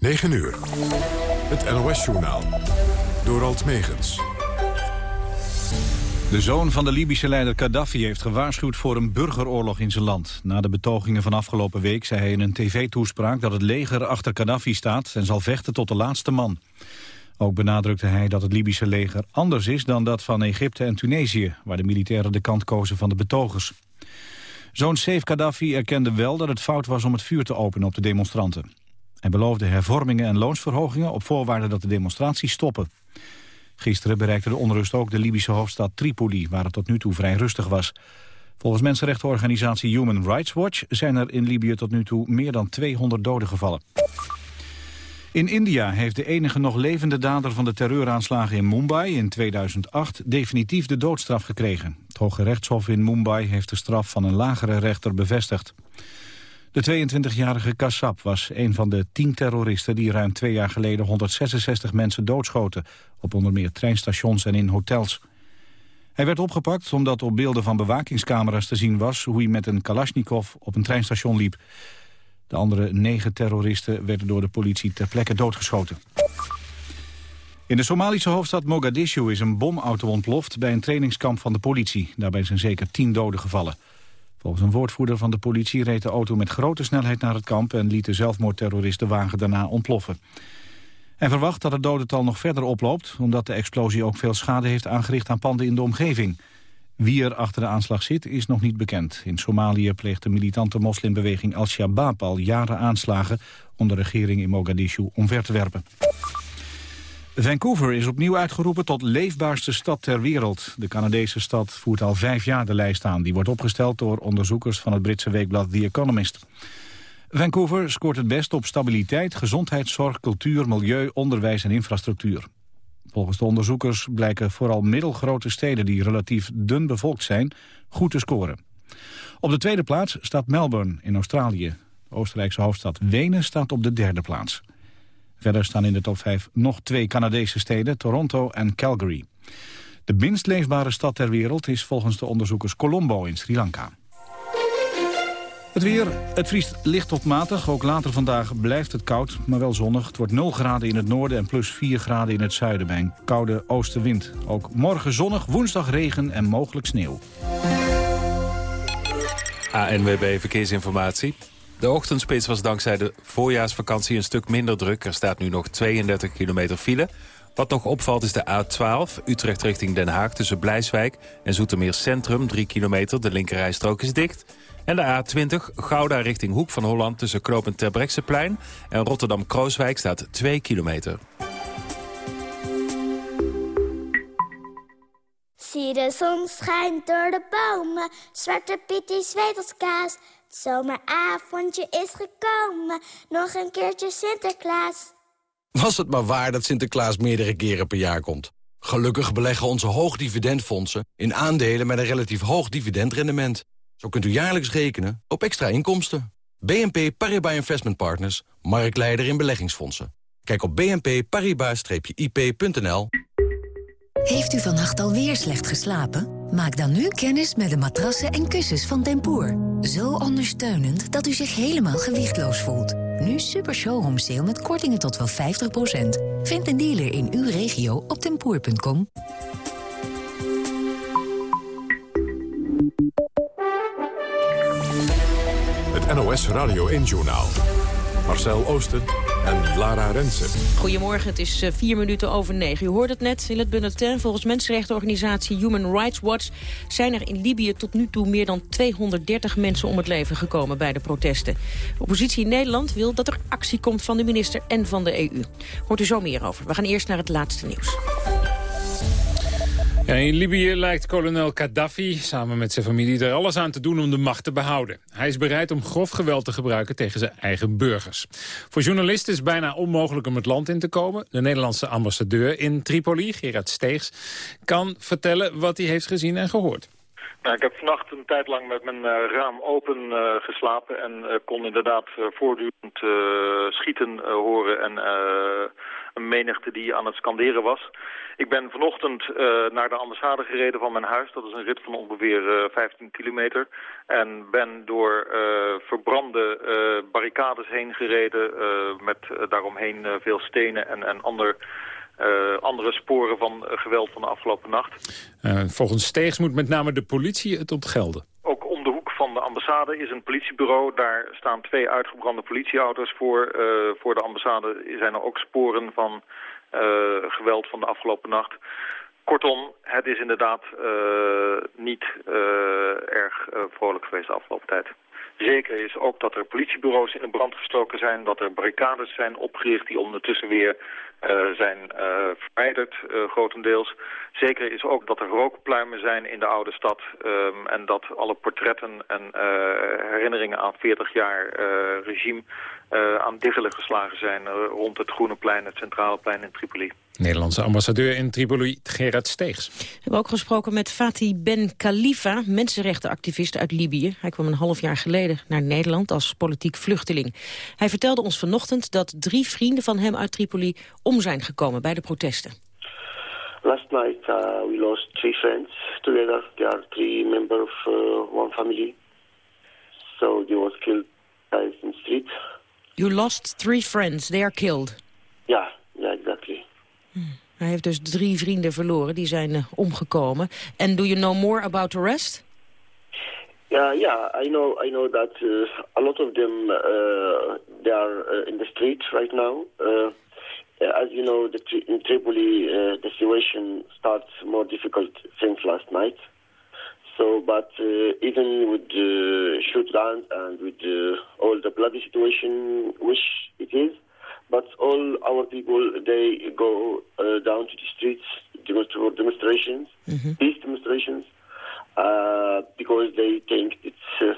9 uur. Het NOS-journaal. Door Alt Megens. De zoon van de Libische leider Gaddafi heeft gewaarschuwd voor een burgeroorlog in zijn land. Na de betogingen van afgelopen week zei hij in een tv-toespraak dat het leger achter Gaddafi staat en zal vechten tot de laatste man. Ook benadrukte hij dat het Libische leger anders is dan dat van Egypte en Tunesië, waar de militairen de kant kozen van de betogers. Zoon Saif Gaddafi erkende wel dat het fout was om het vuur te openen op de demonstranten. Hij beloofde hervormingen en loonsverhogingen op voorwaarde dat de demonstraties stoppen. Gisteren bereikte de onrust ook de Libische hoofdstad Tripoli, waar het tot nu toe vrij rustig was. Volgens mensenrechtenorganisatie Human Rights Watch zijn er in Libië tot nu toe meer dan 200 doden gevallen. In India heeft de enige nog levende dader van de terreuraanslagen in Mumbai in 2008 definitief de doodstraf gekregen. Het Hoge Rechtshof in Mumbai heeft de straf van een lagere rechter bevestigd. De 22-jarige Kassab was een van de tien terroristen die ruim twee jaar geleden 166 mensen doodschoten, op onder meer treinstations en in hotels. Hij werd opgepakt omdat op beelden van bewakingscamera's te zien was hoe hij met een kalasjnikov op een treinstation liep. De andere negen terroristen werden door de politie ter plekke doodgeschoten. In de Somalische hoofdstad Mogadishu is een bomauto ontploft bij een trainingskamp van de politie. Daarbij zijn zeker tien doden gevallen. Volgens een woordvoerder van de politie reed de auto met grote snelheid naar het kamp... en liet de zelfmoordterrorist de wagen daarna ontploffen. Hij verwacht dat het dodental nog verder oploopt... omdat de explosie ook veel schade heeft aangericht aan panden in de omgeving. Wie er achter de aanslag zit, is nog niet bekend. In Somalië pleegt de militante moslimbeweging Al-Shabaab al jaren aanslagen... om de regering in Mogadishu omver te werpen. Vancouver is opnieuw uitgeroepen tot leefbaarste stad ter wereld. De Canadese stad voert al vijf jaar de lijst aan. Die wordt opgesteld door onderzoekers van het Britse weekblad The Economist. Vancouver scoort het best op stabiliteit, gezondheidszorg, cultuur, milieu, onderwijs en infrastructuur. Volgens de onderzoekers blijken vooral middelgrote steden die relatief dun bevolkt zijn goed te scoren. Op de tweede plaats staat Melbourne in Australië. De Oostenrijkse hoofdstad Wenen staat op de derde plaats. Verder staan in de top 5 nog twee Canadese steden, Toronto en Calgary. De minst leefbare stad ter wereld is volgens de onderzoekers Colombo in Sri Lanka. Het weer, het vriest licht tot matig. Ook later vandaag blijft het koud, maar wel zonnig. Het wordt 0 graden in het noorden en plus 4 graden in het zuiden bij een koude oostenwind. Ook morgen zonnig, woensdag regen en mogelijk sneeuw. ANWB Verkeersinformatie. De ochtendspits was dankzij de voorjaarsvakantie een stuk minder druk. Er staat nu nog 32 kilometer file. Wat nog opvalt is de A12, Utrecht richting Den Haag... tussen Blijswijk en Zoetermeer Centrum, 3 kilometer. De linkerrijstrook is dicht. En de A20, Gouda richting Hoek van Holland... tussen Knoopend Terbrechtseplein en Rotterdam-Krooswijk staat 2 kilometer. Zie de zon schijnt door de bomen, Zwarte Piet als kaas... Zomeravondje is gekomen, nog een keertje Sinterklaas. Was het maar waar dat Sinterklaas meerdere keren per jaar komt. Gelukkig beleggen onze hoogdividendfondsen in aandelen met een relatief hoog dividendrendement. Zo kunt u jaarlijks rekenen op extra inkomsten. BNP Paribas Investment Partners, marktleider in beleggingsfondsen. Kijk op bnpparibas-ip.nl. Heeft u vannacht alweer slecht geslapen? Maak dan nu kennis met de matrassen en kussens van Tempoor. Zo ondersteunend dat u zich helemaal gewichtloos voelt. Nu super showroom sale met kortingen tot wel 50%. Vind een dealer in uw regio op tempoor.com. Het NOS Radio 1 Journaal. Marcel Oosten en Lara Rensen. Goedemorgen, het is uh, vier minuten over negen. U hoort het net in het bulletin. Volgens mensenrechtenorganisatie Human Rights Watch... zijn er in Libië tot nu toe meer dan 230 mensen om het leven gekomen bij de protesten. De oppositie in Nederland wil dat er actie komt van de minister en van de EU. Hoort u zo meer over. We gaan eerst naar het laatste nieuws in Libië lijkt kolonel Gaddafi samen met zijn familie er alles aan te doen om de macht te behouden. Hij is bereid om grof geweld te gebruiken tegen zijn eigen burgers. Voor journalisten is het bijna onmogelijk om het land in te komen. De Nederlandse ambassadeur in Tripoli, Gerard Steegs, kan vertellen wat hij heeft gezien en gehoord. Nou, ik heb vannacht een tijd lang met mijn uh, raam open uh, geslapen en uh, kon inderdaad voortdurend schieten horen en een menigte die aan het scanderen was. Ik ben vanochtend naar de ambassade gereden van mijn huis. Dat is een rit van ongeveer 15 kilometer. En ben door verbrande barricades heen gereden met daaromheen veel stenen en, en ander andere sporen van geweld van de afgelopen nacht. Volgens Steegs moet met name de politie het ontgelden. Van de ambassade is een politiebureau. Daar staan twee uitgebrande politieauto's voor. voor de ambassade zijn er ook sporen van geweld van de afgelopen nacht. Kortom, het is inderdaad niet erg vrolijk geweest de afgelopen tijd. Zeker is ook dat er politiebureaus in de brand gestoken zijn, dat er barricades zijn opgericht die ondertussen weer zijn uh, verwijderd, uh, grotendeels. Zeker is ook dat er rookpluimen zijn in de oude stad um, en dat alle portretten en herinneringen aan 40 jaar regime aan diggelen geslagen zijn rond het Groene Plein, het Centrale Plein in Tripoli. Nederlandse ambassadeur in Tripoli, Gerard Steegs. We hebben ook gesproken met Fatih Ben Khalifa, mensenrechtenactivist uit Libië. Hij kwam een half jaar geleden naar Nederland als politiek vluchteling. Hij vertelde ons vanochtend dat drie vrienden van hem uit Tripoli om zijn gekomen bij de protesten. Last night uh, we lost three friends together. They are three members of uh, one family. So they was killed in the street. You lost three friends. They are killed. Ja, yeah, exactly. Hij heeft dus drie vrienden verloren, die zijn uh, omgekomen. And do you know more about the rest? Yeah, yeah, I know. I know that uh, a lot of them uh, they are uh, in the streets right now. Uh, as you know, the in Tripoli uh, the situation starts more difficult since last night. So, but even with the shootdowns and with all the bloody situation, which it is, but all our people, they go uh, down to the streets for demonstrations, mm -hmm. peace demonstrations, uh, because they think it's, uh,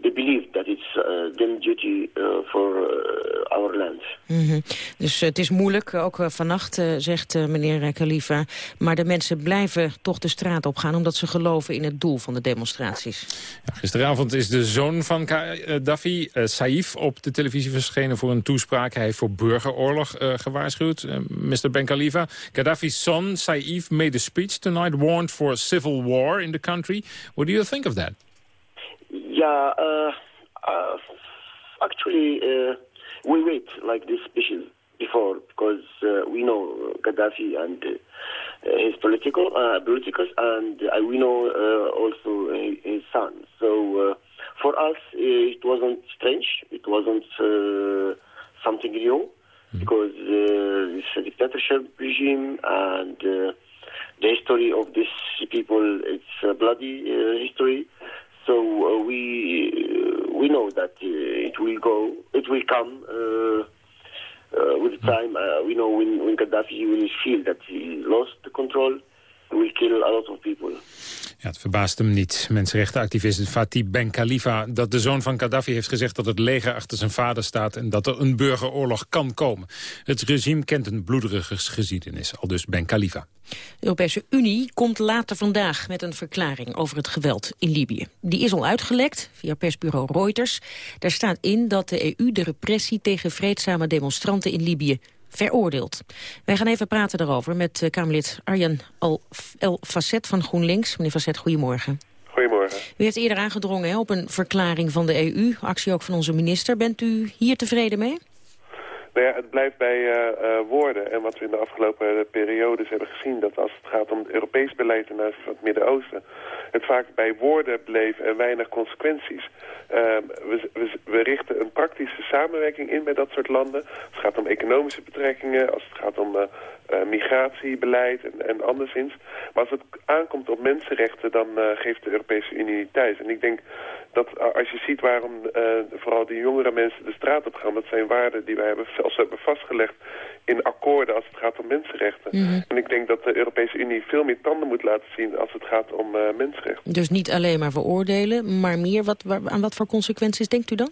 they believe that it's uh, their duty uh, for uh, our land. Mm -hmm. Dus het is moeilijk, ook vannacht, zegt meneer Khalifa. Maar de mensen blijven toch de straat op gaan... omdat ze geloven in het doel van de demonstraties. Ja, gisteravond is de zoon van Gaddafi, Saif, op de televisie verschenen... voor een toespraak. Hij heeft voor burgeroorlog gewaarschuwd. Mr. Ben Khalifa, Gaddafi's son, Saif, made a speech tonight... warned for civil war in the country. What do you think of that? Yeah, uh, uh, actually, uh, we wait like this species before because uh, we know Gaddafi and uh, his political uh, politicals, and we know also his son. So for us, it wasn't strange. It wasn't something new mm-hmm. because it's a dictatorship regime and the history of these people, it's a bloody history. So uh, we uh, we know that uh, it will go, it will come with time. we know when, when Gaddafi will feel that he lost the control, will kill a lot of people. Ja, het verbaast hem niet, mensenrechtenactivist Fatih Ben Khalifa... dat de zoon van Gaddafi heeft gezegd dat het leger achter zijn vader staat... en dat er een burgeroorlog kan komen. Het regime kent een bloederige geschiedenis, al dus Ben Khalifa. De Europese Unie komt later vandaag met een verklaring over het geweld in Libië. Die is al uitgelekt via persbureau Reuters. Daar staat in dat de EU de repressie tegen vreedzame demonstranten in Libië veroordeeld. Wij gaan even praten daarover met uh, Kamerlid Arjan El Facet van GroenLinks. Meneer Facet, goedemorgen. Goedemorgen. U heeft eerder aangedrongen hè, op een verklaring van de EU, actie ook van onze minister. Bent u hier tevreden mee? Nou ja, het blijft bij uh, uh, woorden. En wat we in de afgelopen periodes hebben gezien... dat als het gaat om het Europees beleid ten aanzien van het Midden-Oosten... het vaak bij woorden bleef en weinig consequenties. Uh, we, we, we, richten een praktische samenwerking in bij dat soort landen. Als het gaat om economische betrekkingen, als het gaat om migratiebeleid en, en anderszins. Maar als het aankomt op mensenrechten, dan geeft de Europese Unie niet thuis. En ik denk dat als je ziet waarom vooral die jongere mensen de straat op gaan... dat zijn waarden die wij hebben zelfs hebben vastgelegd in akkoorden als het gaat om mensenrechten. Mhm. En ik denk dat de Europese Unie veel meer tanden moet laten zien als het gaat om uh, mensenrechten. Dus niet alleen maar veroordelen, maar meer wat, aan wat voor consequenties denkt u dan?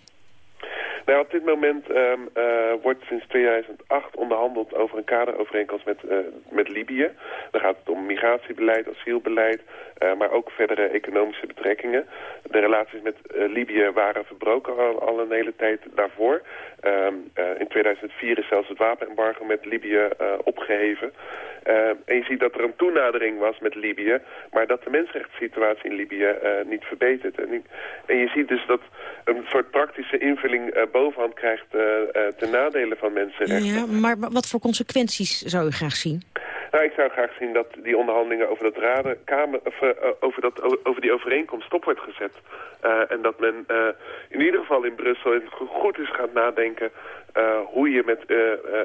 Nou, op dit moment um, uh, wordt sinds 2008 onderhandeld over een kaderovereenkomst met, uh, met Libië. Dan gaat het om migratiebeleid, asielbeleid, uh, maar ook verdere economische betrekkingen. De relaties met Libië waren verbroken al, een hele tijd daarvoor. Um, in 2004 is zelfs het wapenembargo met Libië opgeheven. en je ziet dat er een toenadering was met Libië, maar dat de mensenrechtssituatie in Libië niet verbetert. En, en, je ziet dus dat een soort praktische invulling bovenhand krijgt uh, ten nadele van mensenrechten. Ja, maar wat voor consequenties zou u graag zien? Nou, ik zou graag zien dat die onderhandelingen over, dat raden, kamer, of, uh, over, dat, over die overeenkomst stop wordt gezet. Uh, en dat men in ieder geval in Brussel goed eens gaat nadenken hoe je met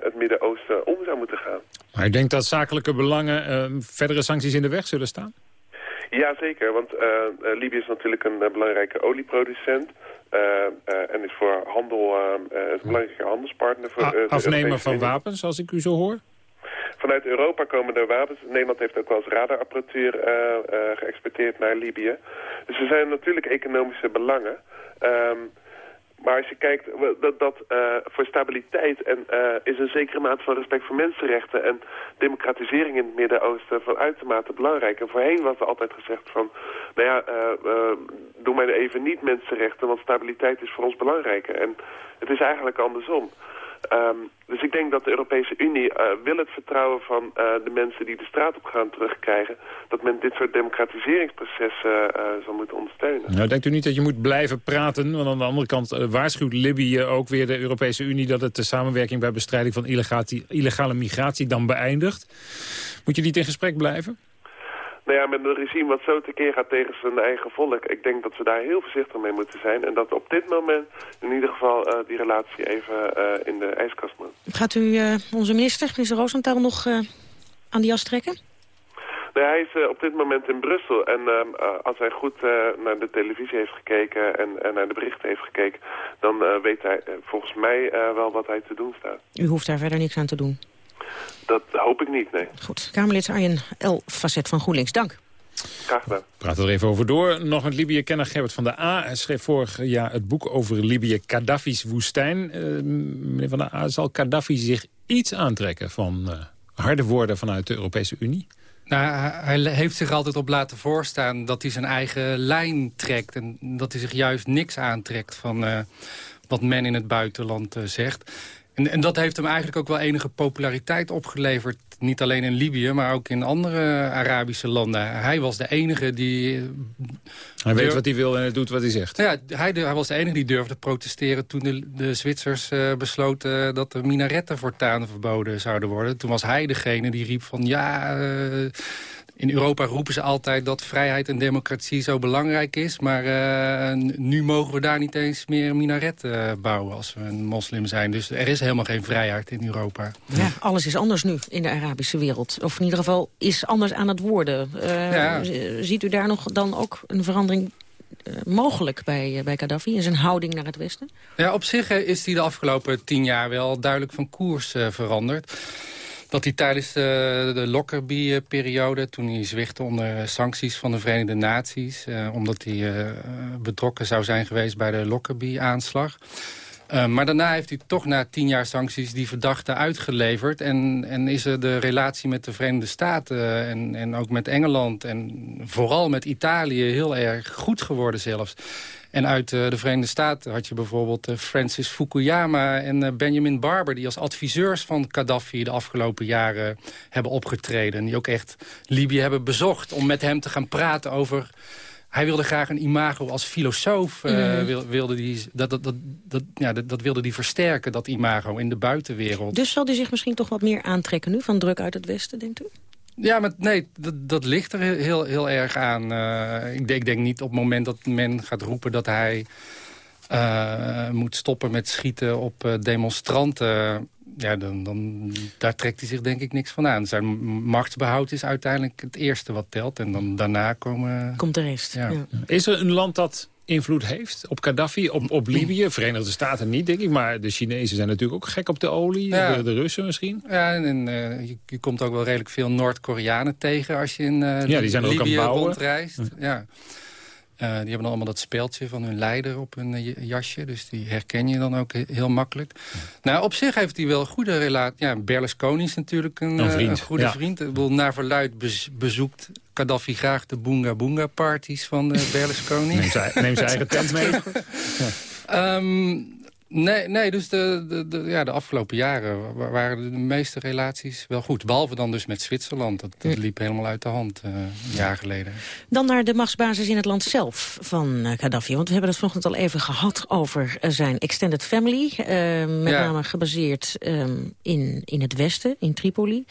het Midden-Oosten om zou moeten gaan. Maar ik denk dat zakelijke belangen verdere sancties in de weg zullen staan? Ja, zeker. Want Libië is natuurlijk een belangrijke olieproducent. Uh, uh, en is voor handel uh, een belangrijke handelspartner. Voor, afnemer van wapens, als ik u zo hoor? Vanuit Europa komen er wapens. Nederland heeft ook wel eens radarapparatuur geëxporteerd naar Libië. Dus er zijn natuurlijk economische belangen. Um, maar als je kijkt, dat, dat uh, voor stabiliteit en, uh, is een zekere mate van respect voor mensenrechten en democratisering in het Midden-Oosten van uitermate belangrijk. En voorheen was er altijd gezegd van, nou ja, uh, doe mij even niet mensenrechten, want stabiliteit is voor ons belangrijker. En het is eigenlijk andersom. Um, dus ik denk dat de Europese Unie uh, wil het vertrouwen van uh, de mensen die de straat op gaan terugkrijgen. Dat men dit soort democratiseringsprocessen uh, zal moeten ondersteunen. Nou, denkt u niet dat je moet blijven praten? Want aan de andere kant waarschuwt Libië ook weer de Europese Unie... dat het de samenwerking bij bestrijding van illegale migratie dan beëindigt. Moet je niet in gesprek blijven? Nou ja, met een regime wat zo tekeer gaat tegen zijn eigen volk. Ik denk dat we daar heel voorzichtig mee moeten zijn. En dat op dit moment in ieder geval uh, die relatie even uh, in de ijskast moet. Gaat u uh, onze minister, minister Roosentaal, nog aan die jas trekken? Nou, hij is op dit moment in Brussel. En als hij goed naar de televisie heeft gekeken en, en, naar de berichten heeft gekeken... dan weet hij volgens mij wel wat hij te doen staat. U hoeft daar verder niks aan te doen? Dat hoop ik niet, nee. Goed. Kamerlid Arjen L. Facet van GroenLinks, dank. Graag gedaan. Praten we er even over door. Nog met Libië-kenner Gerbert van der A. Hij schreef vorig jaar het boek over Libië, Gaddafi's woestijn. Uh, meneer van der A, zal Gaddafi zich iets aantrekken van uh, harde woorden vanuit de Europese Unie? Nou, hij heeft zich altijd op laten voorstaan dat hij zijn eigen lijn trekt. En dat hij zich juist niks aantrekt van uh, wat men in het buitenland zegt. En, en, dat heeft hem eigenlijk ook wel enige populariteit opgeleverd. Niet alleen in Libië, maar ook in andere Arabische landen. Hij was de enige die... Hij weet wat hij wil en hij doet wat hij zegt. Ja, hij, hij was de enige die durfde protesteren toen de, de Zwitsers uh, besloten... dat de minaretten voortaan verboden zouden worden. Toen was hij degene die riep van ja... Uh, in Europa roepen ze altijd dat vrijheid en democratie zo belangrijk is. Maar uh, nu mogen we daar niet eens meer minaretten uh, bouwen als we een moslim zijn. Dus er is helemaal geen vrijheid in Europa. Ja, alles is anders nu in de Arabische wereld. Of in ieder geval is anders aan het worden. Uh, ja. Ziet u daar nog dan ook een verandering mogelijk bij, bij Gaddafi in zijn houding naar het Westen? Ja, op zich is hij de afgelopen tien jaar wel duidelijk van koers veranderd dat hij tijdens de, de Lockerbie-periode... toen hij zwichtte onder sancties van de Verenigde Naties... Eh, omdat hij eh, betrokken zou zijn geweest bij de Lockerbie-aanslag... Uh, maar daarna heeft hij toch na tien jaar sancties die verdachte uitgeleverd. En, en is er de relatie met de Verenigde Staten en, en ook met Engeland... en vooral met Italië heel erg goed geworden zelfs. En uit uh, de Verenigde Staten had je bijvoorbeeld Francis Fukuyama en Benjamin Barber... die als adviseurs van Gaddafi de afgelopen jaren hebben opgetreden. Die ook echt Libië hebben bezocht om met hem te gaan praten over... Hij wilde graag een imago als filosoof. Mm. wilde die, dat, dat, dat, dat, ja, dat, dat wilde die versterken, dat imago, in de buitenwereld. Dus zal hij zich misschien toch wat meer aantrekken nu van druk uit het Westen, denkt u? Ja, maar nee, dat, dat ligt er heel, heel erg aan. Uh, ik, denk, ik, denk, niet op het moment dat men gaat roepen dat hij uh, moet stoppen met schieten op demonstranten. Ja, dan, dan, daar trekt hij zich denk ik niks van aan. Zijn machtsbehoud is uiteindelijk het eerste wat telt. En dan daarna komen... Komt de rest. Ja. Ja. Is er een land dat invloed heeft op Gaddafi, op, op Libië. Verenigde Staten niet, denk ik. Maar de Chinezen zijn natuurlijk ook gek op de olie. De, de, Russen misschien. Ja, en uh, je, je, komt ook wel redelijk veel Noord-Koreanen tegen... als je in uh, ja, die zijn Libië ook aan rondreist. Ja. Die hebben dan allemaal dat speeltje van hun leider op hun jasje. Dus die herken je dan ook heel makkelijk. Nou, op zich heeft hij wel een goede relatie. Ja, Berlusconi is natuurlijk een, een, goede vriend. Ik bedoel, naar verluid bezoekt Gaddafi graag de Boonga Boonga parties van Berlusconi. neem, zijn, neem zijn eigen tent mee. um, Nee, nee dus de, de, de, ja, de afgelopen jaren waren de meeste relaties wel goed. Behalve dan dus met Zwitserland. Dat, dat liep helemaal uit de hand uh, een jaar geleden. Dan naar de machtsbasis in het land zelf van uh, Gaddafi. Want we hebben het vanochtend al even gehad over uh, zijn extended family. met ja. name gebaseerd um, in, in het westen, in Tripoli.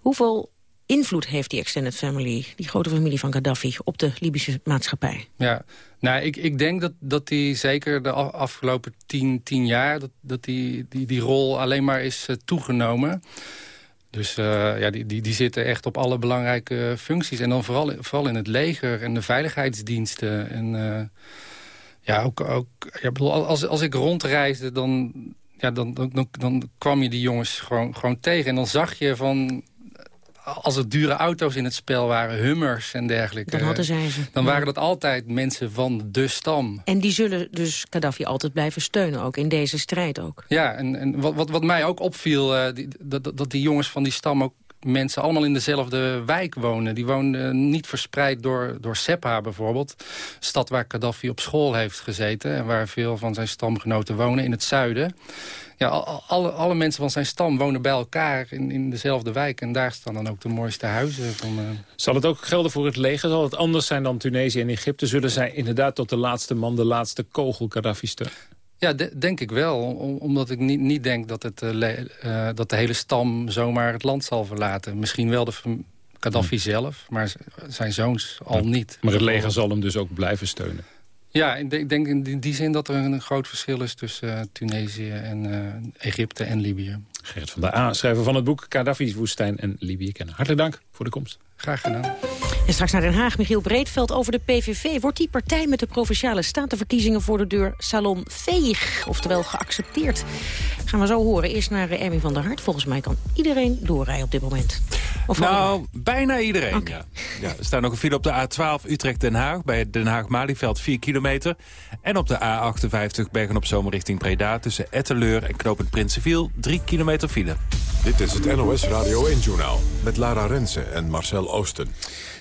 Hoeveel invloed heeft die extended family, die grote familie van Gaddafi... op de Libische maatschappij? Ja, nou, ik, ik denk dat, dat die zeker de afgelopen tien, tien jaar... dat, dat die, die, die rol alleen maar is uh, toegenomen. Dus uh, ja, die, die, die zitten echt op alle belangrijke functies. En dan vooral, vooral in het leger en de veiligheidsdiensten. En uh, ja, ook, ook ja, bedoel, als, als ik rondreisde, dan, ja, dan, dan, dan kwam je die jongens gewoon, gewoon tegen. En dan zag je van als er dure auto's in het spel waren, hummers en dergelijke... Dan hadden zij ze. Dan waren dat altijd mensen van de stam. En die zullen dus Gaddafi altijd blijven steunen, ook in deze strijd ook. Ja, en, en wat, wat, wat mij ook opviel, uh, die, dat, dat die jongens van die stam ook mensen allemaal in dezelfde wijk wonen. Die woonden niet verspreid door, door Sepha bijvoorbeeld. Stad waar Gaddafi op school heeft gezeten... en waar veel van zijn stamgenoten wonen in het zuiden ja, alle, alle mensen van zijn stam wonen bij elkaar in, in dezelfde wijk. En daar staan dan ook de mooiste huizen. Van, uh... Zal het ook gelden voor het leger? Zal het anders zijn dan Tunesië en Egypte? Zullen zij inderdaad tot de laatste man, de laatste kogel Gaddafi steunen? Ja, denk ik wel. omdat ik niet, niet denk dat, het, uh, dat de hele stam zomaar het land zal verlaten. Misschien wel de Gaddafi hm. zelf, maar zijn zoons al niet. Maar het leger zal hem dus ook blijven steunen? Ja, ik denk in die zin dat er een groot verschil is tussen uh, Tunesië en uh, Egypte en Libië. Gerrit van der A, schrijver van het boek Gaddafi's woestijn en Libië kennen. Hartelijk dank voor de komst. Graag gedaan. En straks naar Den Haag, Michiel Breedveld over de PVV. Wordt die partij met de Provinciale Statenverkiezingen voor de deur salon veeg? Oftewel geaccepteerd? Gaan we zo horen. Eerst naar Erwin van der Hart. Volgens mij kan iedereen doorrijden op dit moment. Of nou, bijna iedereen, okay. ja. ja. Er staat nog een file op de A12 Utrecht-Den Haag... bij Den Haag-Malieveld 4 kilometer. En op de A58 Bergen op Zomer richting Breda... tussen Etteleur en Knopend Prinsenviel 3 kilometer file. Dit is het NOS Radio 1-journaal met Lara Rensen en Marcel Oosten.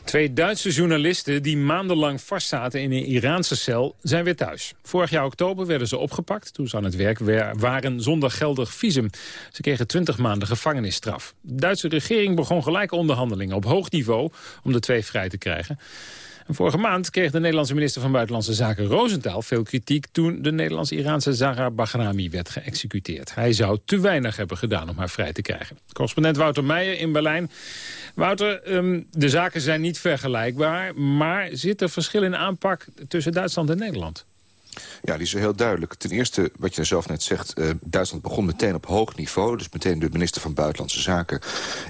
Twee Duitse journalisten die maandenlang vastzaten in een Iraanse cel zijn weer thuis. Vorig jaar oktober werden ze opgepakt toen ze aan het werk waren zonder geldig visum. Ze kregen 20 maanden gevangenisstraf. De Duitse regering begon gelijk onderhandelingen op hoog niveau om de twee vrij te krijgen. Vorige maand kreeg de Nederlandse minister van Buitenlandse Zaken Rosenthal veel kritiek toen de Nederlands-Iraanse Zahra Bahrami werd geëxecuteerd. Hij zou te weinig hebben gedaan om haar vrij te krijgen. Correspondent Wouter Meijer in Berlijn Wouter, ehm, de zaken zijn niet vergelijkbaar, maar zit er verschil in aanpak tussen Duitsland en Nederland? Ja, die is heel duidelijk. Ten eerste, wat je zelf net zegt, uh, Duitsland begon meteen op hoog niveau. Dus meteen de minister van Buitenlandse Zaken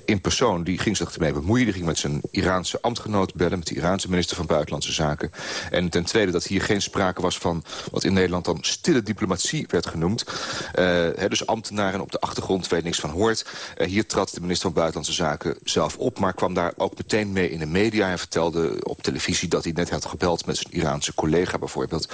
in persoon, die ging zich ermee bemoeien. Die ging met zijn Iraanse ambtgenoot bellen, met de Iraanse minister van Buitenlandse Zaken. En ten tweede dat hier geen sprake was van wat in Nederland dan stille diplomatie werd genoemd. Uh, dus ambtenaren op de achtergrond, je niks van hoort. Uh, hier trad de minister van Buitenlandse Zaken zelf op, maar kwam daar ook meteen mee in de media. en vertelde op televisie dat hij net had gebeld met zijn Iraanse collega bijvoorbeeld.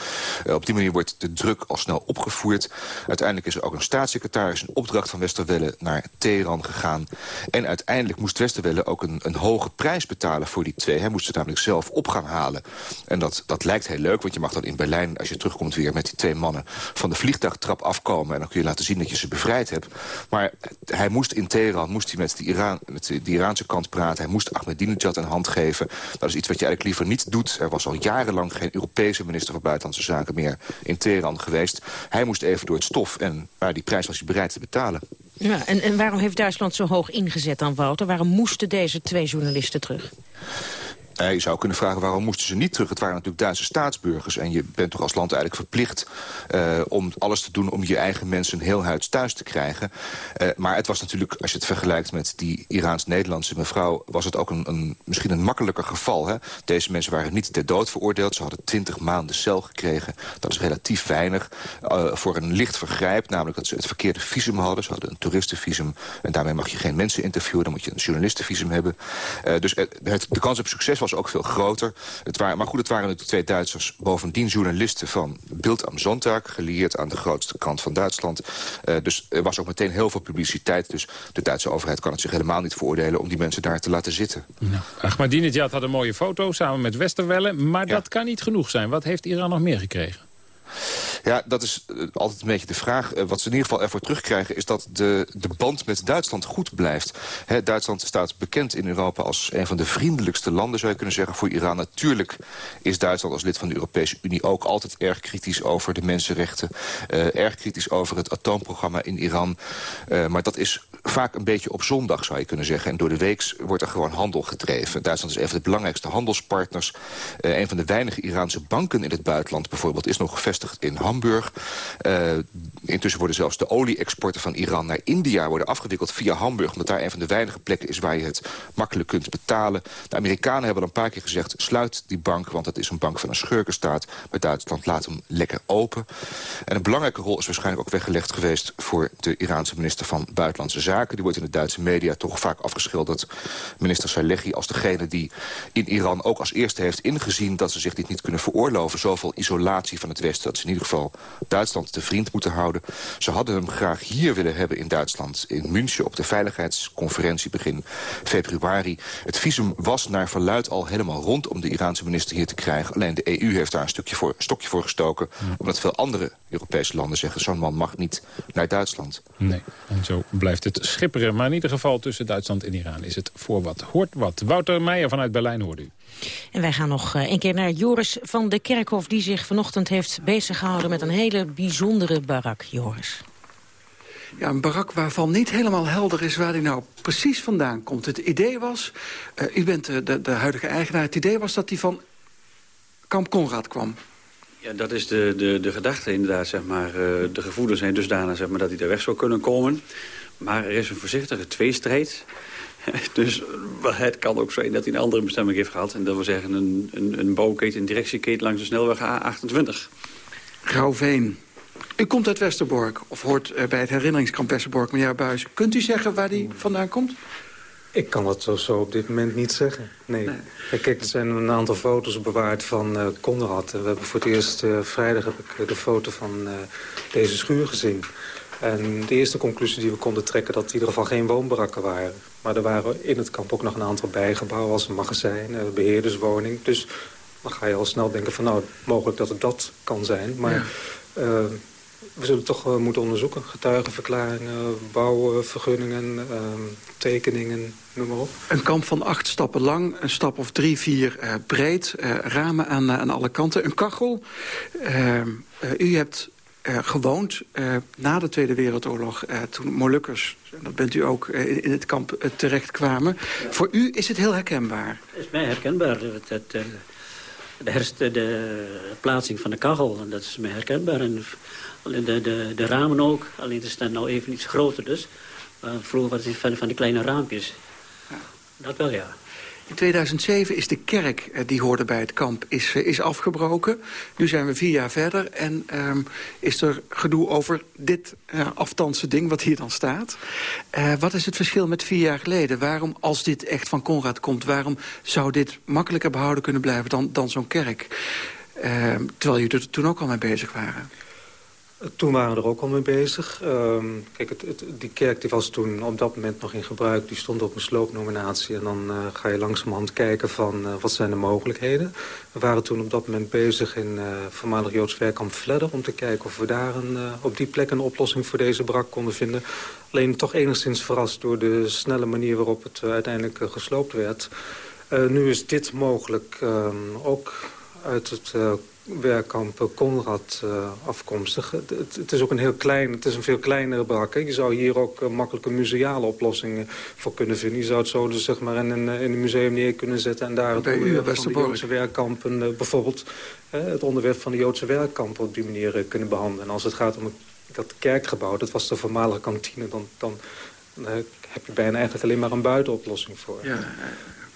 Op die manier wordt de druk al snel opgevoerd. Uiteindelijk is er ook een staatssecretaris een opdracht van Westerwelle naar Teheran gegaan. En uiteindelijk moest Westerwelle ook een, een hoge prijs betalen voor die twee. Hij moest ze namelijk zelf op gaan halen. En dat, dat lijkt heel leuk, want je mag dan in Berlijn... als je terugkomt weer met die twee mannen van de vliegtuigtrap afkomen... en dan kun je laten zien dat je ze bevrijd hebt. Maar hij moest in Teheran moest hij met, de Iran, met de Iraanse kant praten. Hij moest Ahmadinejad een hand geven. Dat is iets wat je eigenlijk liever niet doet. Er was al jarenlang geen Europese minister van Buitenlandse Zaken meer in Teheran geweest. Hij moest even door het stof en waar die prijs was hij bereid te betalen. Ja, en, en waarom heeft Duitsland zo hoog ingezet dan, Wouter? Waarom moesten deze twee journalisten terug? Uh, je zou kunnen vragen waarom moesten ze niet terug. Het waren natuurlijk Duitse staatsburgers. En je bent toch als land eigenlijk verplicht uh, om alles te doen... om je eigen mensen heel huids thuis te krijgen. Uh, maar het was natuurlijk, als je het vergelijkt met die Iraans-Nederlandse mevrouw... was het ook een, een, misschien een makkelijker geval. Hè? Deze mensen waren niet ter dood veroordeeld. Ze hadden twintig maanden cel gekregen. Dat is relatief weinig. voor een licht vergrijp, namelijk dat ze het verkeerde visum hadden. Ze hadden een toeristenvisum. En daarmee mag je geen mensen interviewen. Dan moet je een journalistenvisum hebben. dus de kans op succes was was ook veel groter. Het waren, maar goed, het waren natuurlijk twee Duitsers. Bovendien journalisten van Bild am Sonntag... gelieerd aan de grootste krant van Duitsland. Uh, dus er was ook meteen heel veel publiciteit. Dus de Duitse overheid kan het zich helemaal niet veroordelen... om die mensen daar te laten zitten. Nou, Ahmadinejad had een mooie foto samen met Westerwelle. Maar dat kan niet genoeg zijn. Wat heeft Iran nog meer gekregen? Ja, dat is eh, altijd een beetje de vraag. Eh, wat ze in ieder geval ervoor terugkrijgen... is dat de, de band met Duitsland goed blijft. Duitsland staat bekend in Europa als een van de vriendelijkste landen... zou je kunnen zeggen, voor Iran. Natuurlijk is Duitsland als lid van de Europese Unie... ook altijd erg kritisch over de mensenrechten. Uh, erg kritisch over het atoomprogramma in Iran. maar dat is vaak een beetje op zondag, zou je kunnen zeggen. En door de week wordt er gewoon handel gedreven. Duitsland is een van de belangrijkste handelspartners. een van de weinige Iraanse banken in het buitenland bijvoorbeeld... is nog gevestigd in Hamburg. Uh, intussen worden zelfs de olie-exporten van Iran naar India... worden afgewikkeld via Hamburg... omdat daar een van de weinige plekken is waar je het makkelijk kunt betalen. De Amerikanen hebben al een paar keer gezegd... sluit die bank, want het is een bank van een schurkenstaat. Maar Duitsland laat hem lekker open. En een belangrijke rol is waarschijnlijk ook weggelegd geweest... voor de Iraanse minister van Buitenlandse Zaken. Die wordt in de Duitse media toch vaak afgeschilderd... minister Salehi als degene die in Iran ook als eerste heeft ingezien... dat ze zich dit niet kunnen veroorloven. Zoveel isolatie van het Westen, dat ze in ieder geval Duitsland te vriend moeten houden. Ze hadden hem graag hier willen hebben in Duitsland. In München op de veiligheidsconferentie begin februari. Het visum was naar verluid al helemaal rond om de Iraanse minister hier te krijgen. Alleen de EU heeft daar een stukje voor, stokje voor gestoken. Omdat veel andere Europese landen zeggen... zo'n man mag niet naar Duitsland. Nee, en zo blijft het schipperen. Maar in ieder geval tussen Duitsland en Iran is het voor wat hoort wat. Wouter Meijer vanuit Berlijn hoorde u. En wij gaan nog eh, een keer naar Joris van de Kerkhof... die zich vanochtend heeft bezig gehouden met een hele bijzondere barak. Joris. Ja, een barak waarvan niet helemaal helder is waar die nou precies vandaan komt. Het idee was, uh, u bent de, de, de, huidige eigenaar... het idee was dat die van kamp Conrad kwam. Ja, dat is de, de, de gedachte inderdaad, zeg maar. De gevoelens zijn dusdanig zeg maar, dat hij er weg zou kunnen komen. Maar er is een voorzichtige tweestrijd. dus het kan ook zijn dat hij een andere bestemming heeft gehad. En dat wil zeggen een, een, een bouwketen, een directieketen langs de snelweg A28. Grauwveen. U komt uit Westerbork, of hoort eh, bij het herinneringskamp Westerbork, meneer Buis. Kunt u zeggen waar die vandaan komt? Ik kan dat zo, zo op dit moment niet zeggen, nee. Kijk, er zijn een aantal foto's bewaard van uh, Conrad. We hebben voor het eerst, uh, vrijdag heb ik de foto van uh, deze schuur gezien. En de eerste conclusie die we konden trekken... dat in ieder geval geen woonbarakken waren. Maar er waren in het kamp ook nog een aantal bijgebouwen... als een magazijn, een beheerderswoning. Dus dan ga je al snel denken van... nou, mogelijk dat het dat kan zijn. Maar ja. uh, we zullen toch uh, moeten onderzoeken. Getuigenverklaringen, bouwvergunningen, uh, tekeningen, noem maar op. Een kamp van acht stappen lang, een stap of drie, vier breed. ramen aan, aan alle kanten, een kachel. u hebt uh, gewoond uh, na de Tweede Wereldoorlog... Uh, toen Molukkers, dat bent u ook, in het kamp terecht kwamen. Voor u is het heel herkenbaar? Het is mij herkenbaar. Het, het, de, herst, de plaatsing van de kachel, dat is mij herkenbaar. En de, de, de ramen ook, alleen is het nou even iets groter dus. vroeger was het van, van die kleine raampjes. Ja. Dat wel, ja. In 2007 is de kerk, eh, die hoorde bij het kamp, is, eh, is afgebroken. Nu zijn we vier jaar verder en um, is er gedoe over dit uh, ding wat hier dan staat. Wat is het verschil met vier jaar geleden? Waarom, als dit echt van Conrad komt, waarom zou dit makkelijker behouden kunnen blijven dan, dan zo'n kerk? Uh, terwijl jullie er toen ook al mee bezig waren. Toen waren we er ook al mee bezig. Uh, kijk, het, die kerk die was toen op dat moment nog in gebruik. Die stond op een sloopnominatie. En dan uh, ga je langzamerhand kijken van uh, wat zijn de mogelijkheden. We waren toen op dat moment bezig in uh, voormalig Joods werkkamp Vledder... om te kijken of we daar een, op die plek een oplossing voor deze brak konden vinden. Alleen toch enigszins verrast door de snelle manier waarop het uiteindelijk gesloopt werd. nu is dit mogelijk ehm, ook uit het werkkamp Conrad uh, afkomstig. Het, het, het, is ook een heel klein, het is een veel kleinere bak. Hè. Je zou hier ook uh, makkelijk een museale oplossing voor kunnen vinden. Je zou het zo dus zeg maar in een, in een museum neer kunnen zetten... en daar het onderwerp van de Joodse werkkampen... Uh, bijvoorbeeld het onderwerp van de Joodse werkkampen op die manier kunnen behandelen. En als het gaat om dat kerkgebouw, dat was de voormalige kantine... dan, dan, dan heb je bijna eigenlijk alleen maar een buitenoplossing voor. Ja,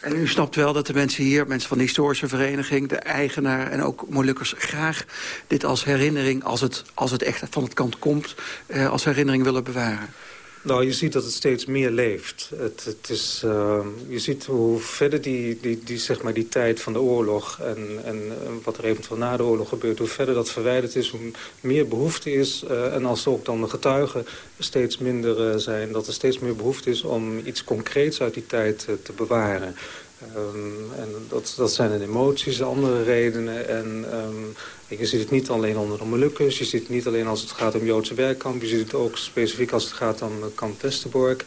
en u snapt wel dat de mensen hier, mensen van de historische vereniging... de eigenaar en ook Molukkers graag dit als herinnering... als het, als het echt van het kant komt, eh, als herinnering willen bewaren. Nou, je ziet dat het steeds meer leeft. Het, het is, uh, je ziet hoe verder die, die, die, zeg maar die tijd van de oorlog... En, en wat er eventueel na de oorlog gebeurt... hoe verder dat verwijderd is, hoe meer behoefte is. Uh, en als ook dan de getuigen steeds minder uh, zijn... dat er steeds meer behoefte is om iets concreets uit die tijd te bewaren. Um, en dat, dat zijn de emoties, andere redenen. En um, je ziet het niet alleen onder de Molukkers. Je ziet het niet alleen als het gaat om Joodse werkkamp. Je ziet het ook specifiek als het gaat om kamp Westerbork.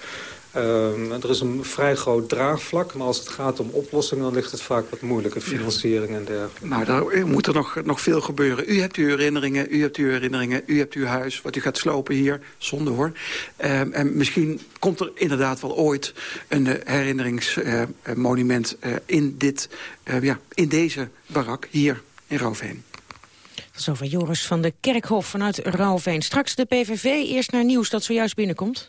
Um, er is een vrij groot draagvlak, maar als het gaat om oplossingen... dan ligt het vaak wat moeilijker, financiering en dergelijke. Nou, daar moet er nog, nog veel gebeuren. U hebt uw herinneringen, u hebt uw herinneringen, u hebt uw huis... wat u gaat slopen hier, zonde hoor. Um, en misschien komt er inderdaad wel ooit een uh, herinneringsmonument uh, uh, in, dit, ja, in deze barak hier in Roofheen. Zover Joris van de Kerkhof vanuit Rauwveen. Straks de PVV, eerst naar nieuws dat zojuist binnenkomt.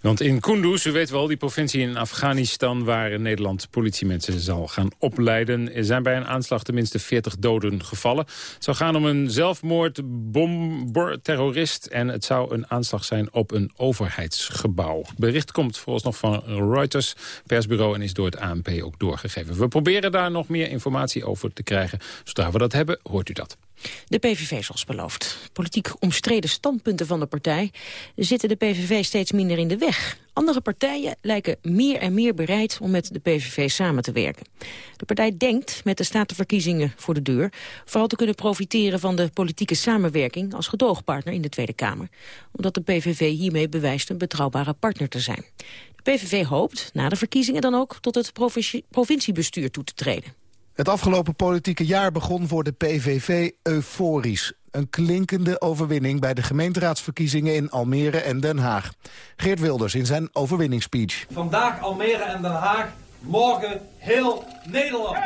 Want in Kunduz, u weet wel, die provincie in Afghanistan... waar Nederland politiemensen zal gaan opleiden... Zijn bij een aanslag tenminste 40 doden gevallen. Het zou gaan om een zelfmoordterrorist... en het zou een aanslag zijn op een overheidsgebouw. Bericht komt nog van Reuters persbureau... en is door het ANP ook doorgegeven. We proberen daar nog meer informatie over te krijgen. Zodra we dat hebben, hoort u dat. De PVV zoals beloofd. Politiek omstreden standpunten van de partij zitten de PVV steeds minder in de weg. Andere partijen lijken meer en meer bereid om met de PVV samen te werken. De partij denkt met de statenverkiezingen voor de deur... vooral te kunnen profiteren van de politieke samenwerking als gedoogpartner in de Tweede Kamer. Omdat de PVV hiermee bewijst een betrouwbare partner te zijn. De PVV hoopt na de verkiezingen dan ook tot het provinciebestuur toe te treden. Het afgelopen politieke jaar begon voor de PVV euforisch. Een klinkende overwinning bij de gemeenteraadsverkiezingen in Almere en Den Haag. Geert Wilders in zijn overwinningsspeech. Vandaag Almere en Den Haag, morgen heel Nederland.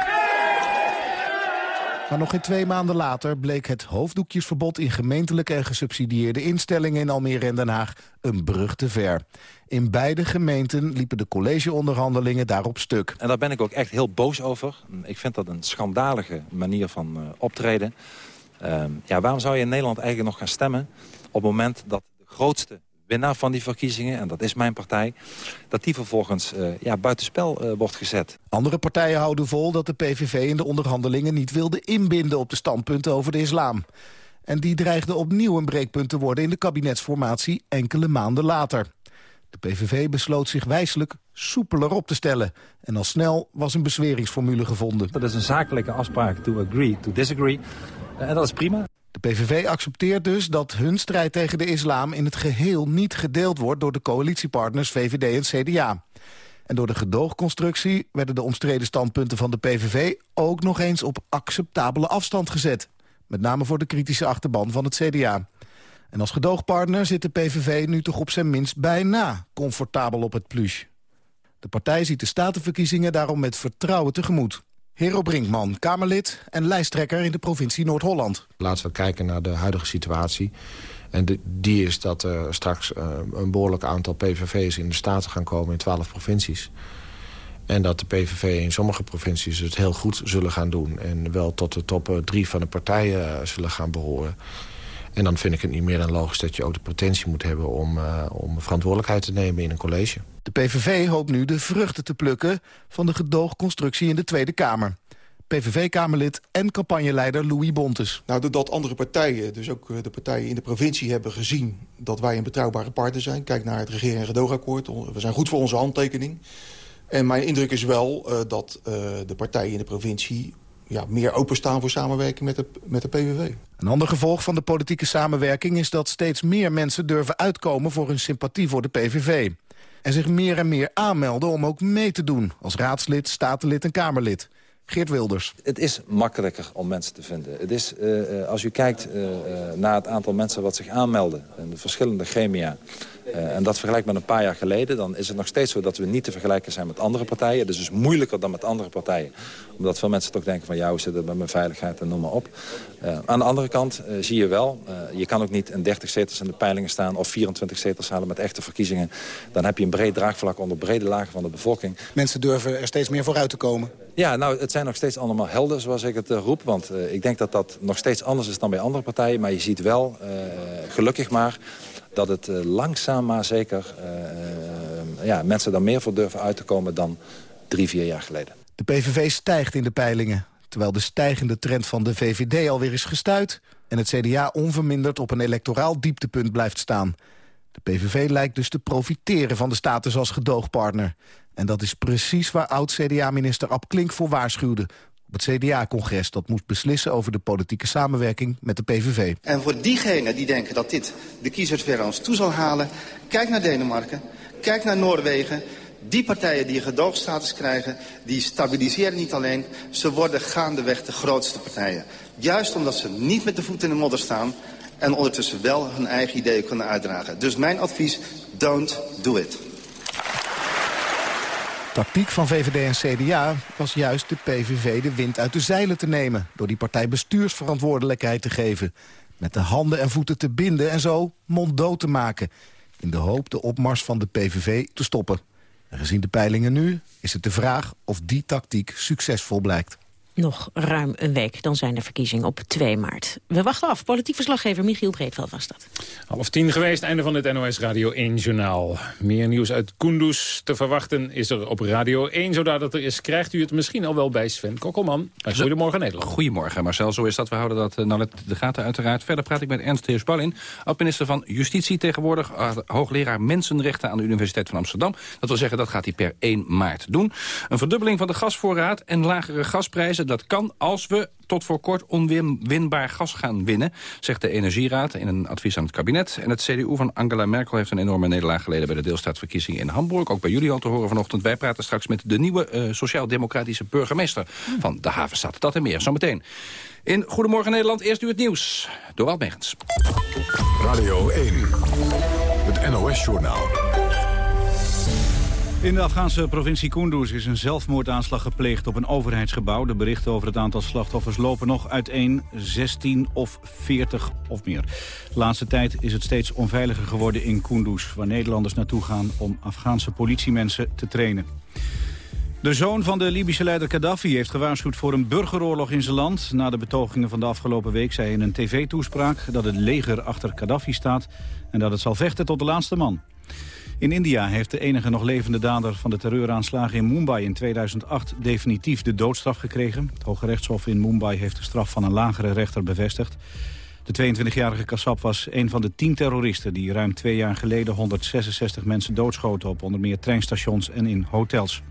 Maar nog geen twee maanden later bleek het hoofddoekjesverbod in gemeentelijke en gesubsidieerde instellingen in Almere en Den Haag een brug te ver. In beide gemeenten liepen de collegeonderhandelingen daarop stuk. En daar ben ik ook echt heel boos over. Ik vind dat een schandalige manier van uh, optreden. Uh, ja, waarom zou je in Nederland eigenlijk nog gaan stemmen... op het moment dat de grootste winnaar van die verkiezingen, en dat is mijn partij... dat die vervolgens uh, ja, buitenspel uh, wordt gezet. Andere partijen houden vol dat de PVV in de onderhandelingen... niet wilde inbinden op de standpunten over de islam. En die dreigde opnieuw een breekpunt te worden in de kabinetsformatie enkele maanden later. De PVV besloot zich wijselijk soepeler op te stellen. En al snel was een bezweringsformule gevonden. Dat is een zakelijke afspraak to agree to disagree. Uh, en dat is prima. PVV accepteert dus dat hun strijd tegen de islam in het geheel niet gedeeld wordt door de coalitiepartners VVD en CDA. En door de gedoogconstructie werden de omstreden standpunten van de PVV ook nog eens op acceptabele afstand gezet. Met name voor de kritische achterban van het CDA. En als gedoogpartner zit de PVV nu toch op zijn minst bijna comfortabel op het pluche. De partij ziet de statenverkiezingen daarom met vertrouwen tegemoet. Hero Brinkman, Kamerlid en lijsttrekker in de provincie Noord-Holland. Laten we kijken naar de huidige situatie. En die is dat er straks uh, een behoorlijk aantal PVV's in de Staten gaan komen in twaalf provincies. En dat de PVV in sommige provincies het heel goed zullen gaan doen. En wel tot de top drie van de partijen uh, zullen gaan behoren. En dan vind ik het niet meer dan logisch dat je ook de potentie moet hebben... om, uh, om verantwoordelijkheid te nemen in een college. De PVV hoopt nu de vruchten te plukken van de gedoogconstructie in de Tweede Kamer. PVV-Kamerlid en campagneleider Louis Bontes. Nou, doordat andere partijen, dus ook de partijen in de provincie... hebben gezien dat wij een betrouwbare partner zijn. Kijk naar het regering- en gedoogakkoord. We zijn goed voor onze handtekening. En mijn indruk is wel uh, dat uh, de partijen in de provincie ja, meer openstaan voor samenwerking met de, met de PVV. Een ander gevolg van de politieke samenwerking is dat steeds meer mensen durven uitkomen voor hun sympathie voor de PVV. En zich meer en meer aanmelden om ook mee te doen als raadslid, statenlid en Kamerlid. Geert Wilders. Het is makkelijker om mensen te vinden. Het is, uh, als u kijkt uh, naar het aantal mensen wat zich aanmelden... in de verschillende gremia... Uh, en dat vergelijkt met een paar jaar geleden... dan is het nog steeds zo dat we niet te vergelijken zijn met andere partijen. Het is dus moeilijker dan met andere partijen. Omdat veel mensen toch denken van... ja, hoe zit het met mijn veiligheid en noem maar op. Uh, aan de andere kant uh, zie je wel... je kan ook niet in 30 zetels in de peilingen staan... of 24 zetels halen met echte verkiezingen. Dan heb je een breed draagvlak onder brede lagen van de bevolking. Mensen durven er steeds meer vooruit te komen. Ja, nou, het zijn nog steeds allemaal helden, zoals ik het roep. Want ik denk dat dat nog steeds anders is dan bij andere partijen. Maar je ziet wel, gelukkig maar dat het langzaam maar zeker ja, mensen er meer voor durven uit te komen dan drie, vier jaar geleden. De PVV stijgt in de peilingen, terwijl de stijgende trend van de VVD alweer is gestuit... en het CDA onverminderd op een electoraal dieptepunt blijft staan. De PVV lijkt dus te profiteren van de status als gedoogpartner. En dat is precies waar oud-CDA-minister Ab Klink voor waarschuwde op het CDA-congres dat moest beslissen over de politieke samenwerking met de PVV. En voor diegenen die denken dat dit de kiezers weer aan ons toe zal halen... kijk naar Denemarken, kijk naar Noorwegen... Die partijen die een gedoogstatus krijgen, die stabiliseren niet alleen... ze worden gaandeweg de grootste partijen. Juist omdat ze niet met de voet in de modder staan... en ondertussen wel hun eigen ideeën kunnen uitdragen. Dus mijn advies, don't do it. Tactiek van VVD en CDA was juist de PVV de wind uit de zeilen te nemen... door die partij bestuursverantwoordelijkheid te geven. Met de handen en voeten te binden en zo monddood te maken. In de hoop de opmars van de PVV te stoppen. En gezien de peilingen nu is het de vraag of die tactiek succesvol blijkt. Nog ruim een week, dan zijn de verkiezingen op 2 maart. We wachten af. Politiek verslaggever Michiel Breedveld was dat. Half tien geweest, einde van het NOS Radio 1 journaal. Meer nieuws uit Kunduz te verwachten is er op Radio 1. Zodra dat er is, krijgt u het misschien al wel bij Sven Kokkelman. Goedemorgen Nederland. Goedemorgen Marcel, zo is dat. We houden dat uh, nou de gaten uiteraard. Verder praat ik met Ernst Heers Ballin, oud-minister van Justitie tegenwoordig. Uh, hoogleraar Mensenrechten aan de Universiteit van Amsterdam. Dat wil zeggen, dat gaat hij per 1 maart doen. Een verdubbeling van de gasvoorraad en lagere gasprijzen dat kan als we tot voor kort onwinbaar gas gaan winnen... zegt de Energieraad in een advies aan het kabinet. En het CDU van Angela Merkel heeft een enorme nederlaag geleden... bij de deelstaatverkiezingen in Hamburg. Ook bij jullie al te horen vanochtend. Wij praten straks met de nieuwe uh, sociaal-democratische burgemeester... van de havenstad. Dat en meer, zometeen. In Goedemorgen Nederland, eerst u het nieuws. Door Megens. Radio 1, het NOS-journaal. In de Afghaanse provincie Kunduz is een zelfmoordaanslag gepleegd op een overheidsgebouw. De berichten over het aantal slachtoffers lopen nog uiteen, 16 of 40 of meer. De laatste tijd is het steeds onveiliger geworden in Kunduz... waar Nederlanders naartoe gaan om Afghaanse politiemensen te trainen. De zoon van de Libische leider Gaddafi heeft gewaarschuwd voor een burgeroorlog in zijn land. Na de betogingen van de afgelopen week zei hij in een tv-toespraak dat het leger achter Gaddafi staat... en dat het zal vechten tot de laatste man. In India heeft de enige nog levende dader van de terreuraanslagen in Mumbai in 2008 definitief de doodstraf gekregen. Het Hoge Rechtshof in Mumbai heeft de straf van een lagere rechter bevestigd. De 22-jarige Kassab was een van de tien terroristen die ruim twee jaar geleden 166 mensen doodschoten op onder meer treinstations en in hotels.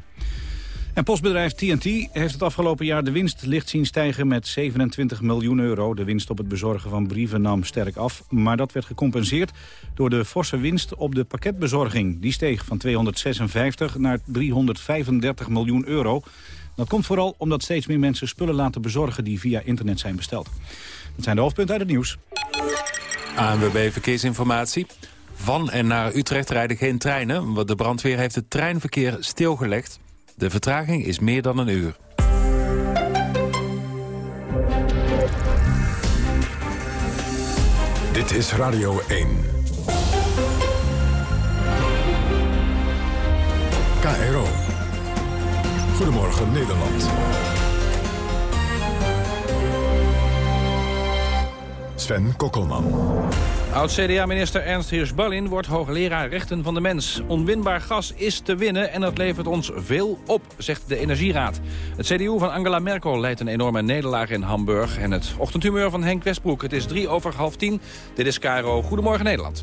En postbedrijf TNT heeft het afgelopen jaar de winst licht zien stijgen met 27 miljoen euro. De winst op het bezorgen van brieven nam sterk af. Maar dat werd gecompenseerd door de forse winst op de pakketbezorging. Die steeg van 256 naar 335 miljoen euro. Dat komt vooral omdat steeds meer mensen spullen laten bezorgen die via internet zijn besteld. Dat zijn de hoofdpunten uit het nieuws. ANWB Verkeersinformatie. Van en naar Utrecht rijden geen treinen. want De brandweer heeft het treinverkeer stilgelegd. De vertraging is meer dan een uur. Dit is Radio 1. KRO. Goedemorgen Nederland. Sven Kokkelman. Oud-CDA-minister Ernst Heers-Ballin wordt hoogleraar rechten van de mens. Onwinbaar gas is te winnen en dat levert ons veel op, zegt de Energieraad. Het CDU van Angela Merkel leidt een enorme nederlaag in Hamburg. En het ochtendhumeur van Henk Westbroek. Het is drie over half tien. Dit is Caro. Goedemorgen Nederland.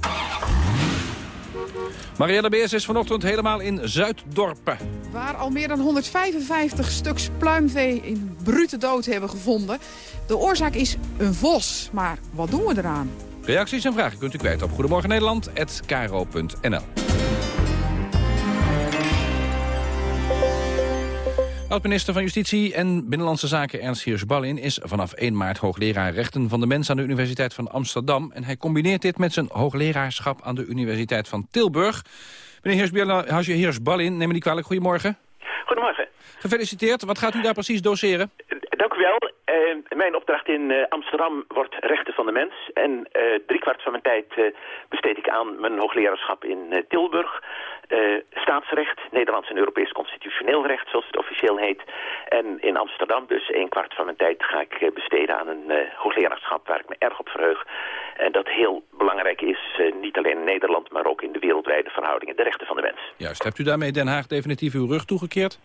Marielle Beers is vanochtend helemaal in Zuiddorpen. Waar al meer dan 155 stuks pluimvee in brute dood hebben gevonden. De oorzaak is een vos, maar wat doen we eraan? Reacties en vragen kunt u kwijt op Goedemorgen Nederland@kro.nl. Oud-minister van Justitie en Binnenlandse Zaken Ernst Heers-Ballin... is vanaf 1 maart hoogleraar Rechten van de Mens aan de Universiteit van Amsterdam. En hij combineert dit met zijn hoogleraarschap aan de Universiteit van Tilburg. Meneer Heers-Ballin, neem me niet kwalijk. Goedemorgen. Goedemorgen. Gefeliciteerd. Wat gaat u daar precies doseren? Dank u wel. Mijn opdracht in Amsterdam wordt rechten van de mens. En driekwart van mijn tijd besteed ik aan mijn hoogleraarschap in Tilburg. staatsrecht, Nederlands en Europees constitutioneel recht, zoals het officieel heet. En in Amsterdam dus een kwart van mijn tijd ga ik besteden aan een hoogleraarschap waar ik me erg op verheug. En dat heel belangrijk is, niet alleen in Nederland, maar ook in de wereldwijde verhoudingen, de rechten van de mens. Juist, hebt u daarmee Den Haag definitief uw rug toegekeerd?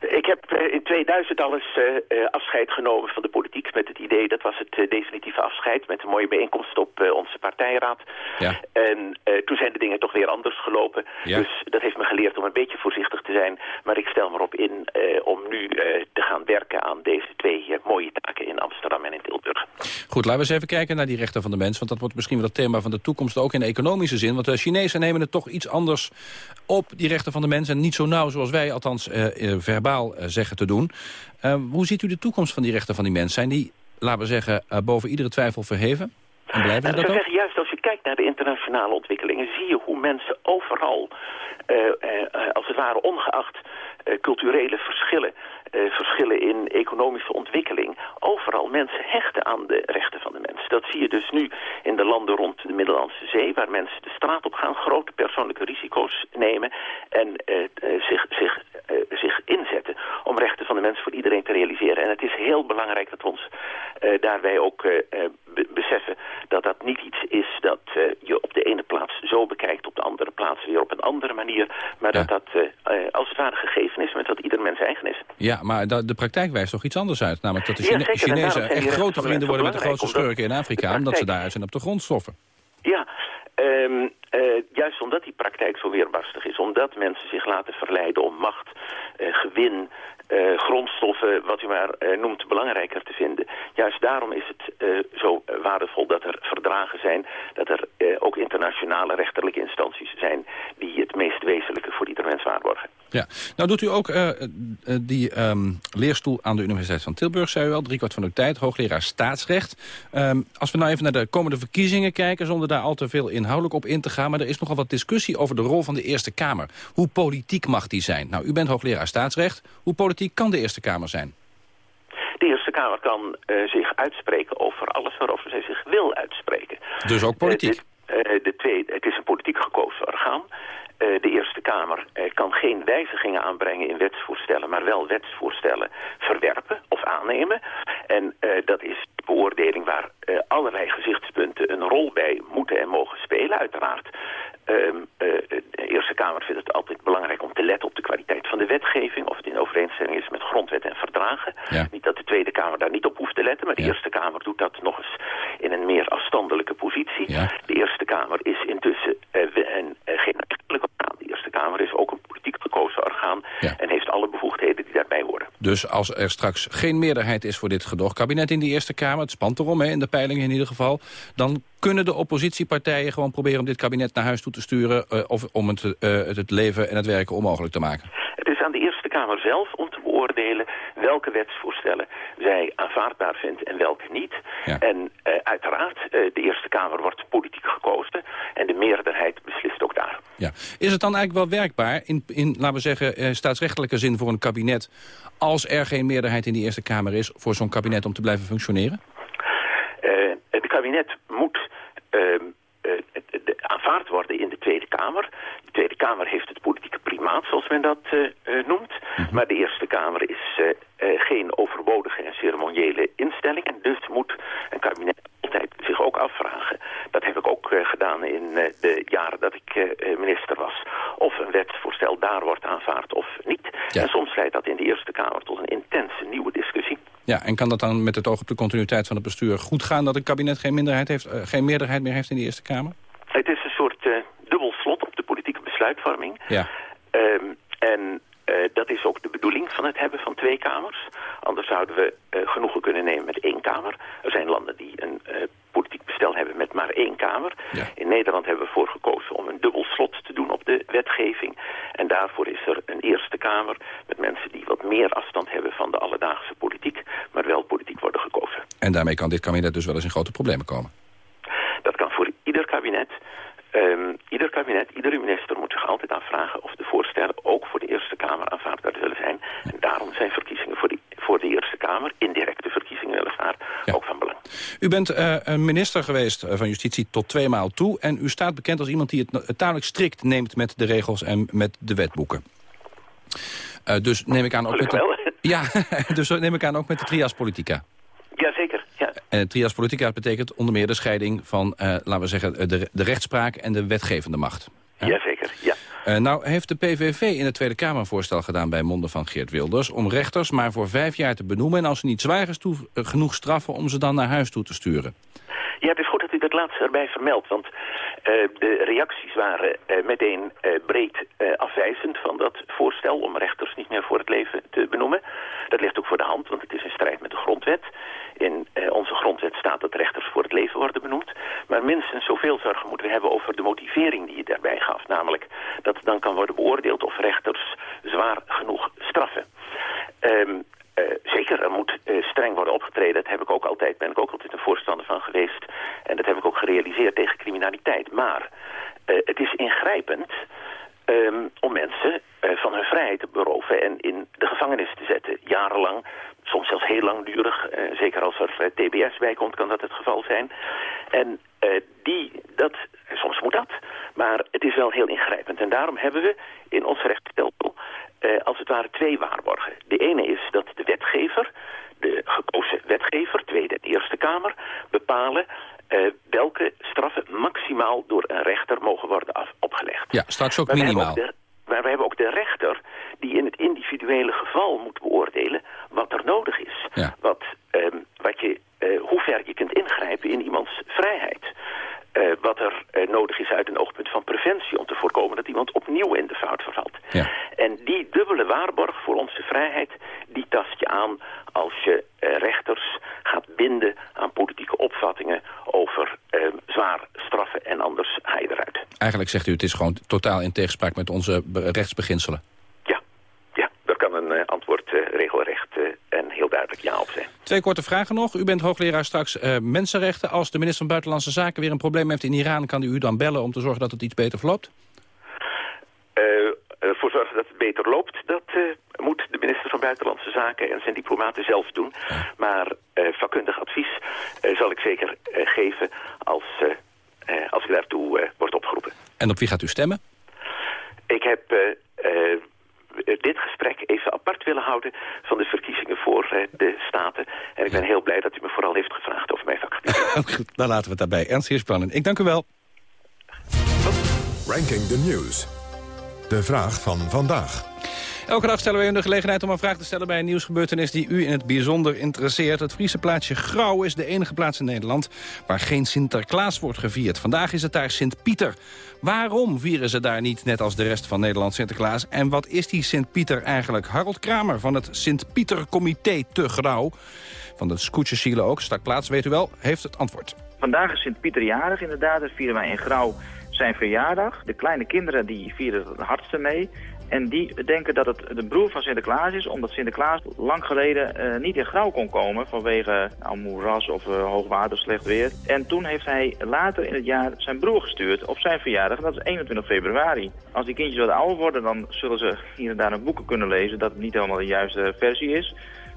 Ik heb eh, in 2000 al eens uh, afscheid genomen van de politiek met het idee, dat was het definitieve afscheid met een mooie bijeenkomst op onze partijraad. Ja. En toen zijn de dingen toch weer anders gelopen. Ja. Dus dat heeft me geleerd om een beetje voorzichtig te zijn. Maar ik stel me erop in om nu te gaan werken aan deze twee mooie taken in Amsterdam en in Tilburg. Goed, laten we eens even kijken naar die rechten van de mens. Want dat wordt misschien wel het thema van de toekomst ook in economische zin. Want de Chinezen nemen het toch iets anders op, die rechten van de mens. En niet zo nauw zoals wij, althans verbaal eh, zeggen te doen. Ehm, hoe ziet u de toekomst van die rechten van die mensen? Zijn die, laten we zeggen, eh, boven iedere twijfel verheven? En blijven ze dat ook? Zeggen, juist als je kijkt naar de internationale ontwikkelingen... zie je hoe mensen overal, eh, als het ware ongeacht culturele verschillen... verschillen in economische ontwikkeling... overal mensen hechten aan de rechten van de mens. Dat zie je dus nu in de landen rond de Middellandse Zee... waar mensen de straat op gaan, grote persoonlijke risico's nemen... en zich, zich eh, zich inzetten om rechten van de mens voor iedereen te realiseren. En het is heel belangrijk dat we ons daarbij ook beseffen dat dat niet iets is dat je op de ene plaats zo bekijkt, op de andere plaats weer op een andere manier, maar dat dat als het ware gegeven is met dat ieder mens eigen is. Ja, maar de praktijk wijst toch iets anders uit, namelijk dat de Chine ja, Chinezen echt grote vrienden worden met de grootste schurken in Afrika, omdat ze daaruit zijn op de grondstoffen. Ja, Um, uh, juist omdat die praktijk zo weerbarstig is. Omdat mensen zich laten verleiden om macht, uh, gewin, uh, grondstoffen, wat u maar noemt, belangrijker te vinden. Juist daarom is het zo waardevol dat er verdragen zijn. Dat er ook internationale rechterlijke instanties zijn die het meest wezenlijke voor ieder mens waarborgen. Ja, nou doet u ook uh, die um, leerstoel aan de Universiteit van Tilburg, zei u al, driekwart van uw tijd, hoogleraar staatsrecht. Um, als we nou even naar de komende verkiezingen kijken, zonder daar al te veel inhoudelijk op in te gaan, maar er is nogal wat discussie over de rol van de Eerste Kamer. Hoe politiek mag die zijn? Nou, u bent hoogleraar staatsrecht. Hoe politiek kan de Eerste Kamer zijn? De Eerste Kamer kan uh, zich uitspreken over alles waarover zij zich wil uitspreken. Dus ook politiek? de, de tweede, het is een politiek gekozen orgaan. Uh, de Eerste Kamer uh, kan geen wijzigingen aanbrengen in wetsvoorstellen, maar wel wetsvoorstellen verwerpen of aannemen. En uh, dat is de beoordeling waar allerlei gezichtspunten een rol bij moeten en mogen spelen, uiteraard. Um, de Eerste Kamer vindt het altijd belangrijk om te letten op de kwaliteit van de wetgeving, of het in overeenstemming is met grondwet en verdragen. Ja. Niet dat de Tweede Kamer daar niet op hoeft te letten, maar de ja. Eerste Kamer doet dat nog eens in een meer afstandelijke positie. Ja. De Eerste Kamer is intussen een, geen Eerste Kamer is ook een politiek gekozen orgaan... en heeft alle bevoegdheden die daarbij horen. Dus als er straks geen meerderheid is voor dit gedoogkabinet in de Eerste Kamer... het spant erom, hè, in de peilingen in ieder geval... dan kunnen de oppositiepartijen gewoon proberen om dit kabinet naar huis toe te sturen... Uh, of om het, uh, het leven en het werken onmogelijk te maken? Het is aan de Eerste Kamer zelf om te beoordelen welke wetsvoorstellen zij aanvaardbaar vindt en welke niet. Ja. En uh, uiteraard, de Eerste Kamer wordt politiek gekozen en de meerderheid beslist ook daar. Ja. Is het dan eigenlijk wel werkbaar, in, in laten we zeggen, staatsrechtelijke zin voor een kabinet... als er geen meerderheid in die Eerste Kamer is voor zo'n kabinet om te blijven functioneren? het kabinet moet aanvaard worden in de Tweede Kamer. De Tweede Kamer heeft het politieke primaat, zoals men dat uh, uh, noemt. -hmm. Maar de Eerste Kamer is uh, geen overbodige en ceremoniële instelling. En dus moet een kabinet altijd zich ook afvragen. Dat heb ik ook gedaan in de jaren dat ik minister was. Of een wetsvoorstel daar wordt aanvaard of niet. Ja. En soms leidt dat in de Eerste Kamer tot een intense nieuwe discussie. Ja, en kan dat dan met het oog op de continuïteit van het bestuur goed gaan... dat een kabinet geen, minderheid heeft, geen meerderheid meer heeft in de Eerste Kamer? Het is een soort uh, dubbel slot op de politieke besluitvorming. Ja. Um, en uh, dat is ook de bedoeling van het hebben van twee kamers. Anders zouden we uh, genoegen kunnen nemen met één kamer. Er zijn landen die een politiek bestel hebben met maar één kamer. Ja. In Nederland hebben we voor gekozen om een dubbel slot te doen op de wetgeving. En daarvoor is er een Eerste Kamer met mensen die wat meer afstand hebben van de alledaagse politiek. Maar wel politiek worden gekozen. En daarmee kan dit kabinet dus wel eens in grote problemen komen. Dat kan voor ieder kabinet. Um, ieder kabinet, iedere minister moet zich altijd afvragen of de voorstellen ook voor de Eerste Kamer aanvaardbaar zullen zijn. En daarom zijn verkiezingen voor, die, voor de Eerste Kamer, indirecte U bent uh, een minister geweest van Justitie tot twee maal toe... en u staat bekend als iemand die het tamelijk strikt neemt met de regels en met de wetboeken. Uh, dus neem ik aan ook met de, ja, dus neem ik aan ook met de trias politica. Jazeker, En trias politica betekent onder meer de scheiding van, uh, laten we zeggen, de, de rechtspraak en de wetgevende macht. Ja? Jazeker, ja. Uh, nou heeft de PVV in de Tweede Kamer een voorstel gedaan bij monden van Geert Wilders... om rechters maar voor vijf jaar te benoemen... en als ze niet zwaar is uh, genoeg straffen om ze dan naar huis toe te sturen. Ja, het is goed dat u dat laatste erbij vermeldt, want uh, de reacties waren uh, meteen uh, breed afwijzend van dat voorstel om rechters niet meer voor het leven te benoemen. Dat ligt ook voor de hand, want het is in strijd met de grondwet. In onze grondwet staat dat rechters voor het leven worden benoemd. Maar minstens zoveel zorgen moeten we hebben over de motivering die je daarbij gaf. Namelijk dat dan kan worden beoordeeld of rechters zwaar genoeg straffen. Um, uh, zeker, er moet uh, streng worden opgetreden. Dat heb ik ook altijd, ben ik ook altijd een voorstander van geweest. En dat heb ik ook gerealiseerd tegen criminaliteit. Maar uh, het is ingrijpend um, om mensen van hun vrijheid te beroven en in de gevangenis te zetten. Jarenlang, soms zelfs heel langdurig. zeker als er TBS bij komt, kan dat het geval zijn. En die, dat, soms moet dat. Maar het is wel heel ingrijpend. En daarom hebben we in ons rechtsstelsel uh, als het ware twee waarborgen. De ene is dat de wetgever, de gekozen wetgever, Tweede en Eerste Kamer, bepalen uh, welke straffen maximaal door een rechter mogen worden af, opgelegd. Ja, straks ook maar minimaal. We de, maar we hebben ook de rechter die in het individuele geval moet beoordelen wat er nodig is. Ja. Wat, um, wat je, uh, hoe ver je kunt ingrijpen in iemands vrijheid. Uh, wat er uh, nodig is uit een oogpunt van preventie... om te voorkomen dat iemand opnieuw in de fout vervalt. Ja. En die dubbele waarborg voor onze vrijheid... die tast je aan als je uh, rechters gaat binden aan politieke opvattingen... over zwaar straffen en anders ga je eruit. Eigenlijk zegt u het is gewoon totaal in tegenspraak met onze rechtsbeginselen. Ja, ja daar kan een antwoord regelrecht en heel duidelijk ja op zijn. Twee korte vragen nog. U bent hoogleraar straks uh, mensenrechten. Als de minister van Buitenlandse Zaken weer een probleem heeft in Iran... kan u u dan bellen om te zorgen dat het iets beter verloopt? Uh, ervoor zorgen dat het beter loopt, dat uh, moet de minister van Buitenlandse Zaken en zijn diplomaten zelf doen. Maar vakkundig advies zal ik zeker geven als, als ik daartoe wordt opgeroepen. En op wie gaat u stemmen? Ik heb dit gesprek even apart willen houden van de verkiezingen voor uh, de Staten. En ik ben heel blij dat u me vooral heeft gevraagd over mijn vakgebied. Goed, dan laten we het daarbij. Ernst Heerspannen, ik dank u wel. Ranking the News. De vraag van vandaag. Elke dag stellen we u de gelegenheid om een vraag te stellen bij een nieuwsgebeurtenis die u in het bijzonder interesseert. Het Friese plaatsje Grauw is de enige plaats in Nederland waar geen Sinterklaas wordt gevierd. Vandaag is het daar Sint-Pieter. Waarom vieren ze daar niet net als de rest van Nederland Sinterklaas? En wat is die Sint-Pieter eigenlijk? Harold Kramer van het Sint-Pieter-comité te Grauw, van de Scootjesielen ook, stak plaats, weet u wel, heeft het antwoord. Vandaag is Sint-Pieter jarig inderdaad, dat vieren wij in Grauw zijn verjaardag. De kleine kinderen die vieren het hardste mee. En die denken dat het de broer van Sinterklaas is, omdat Sinterklaas lang geleden uh, niet in Grauw kon komen vanwege nou, moeras of uh, hoogwater, slecht weer. En toen heeft hij later in het jaar zijn broer gestuurd op zijn verjaardag, dat is 21 februari. Als die kindjes wat ouder worden, dan zullen ze hier en daar nog boeken kunnen lezen dat het niet helemaal de juiste versie is.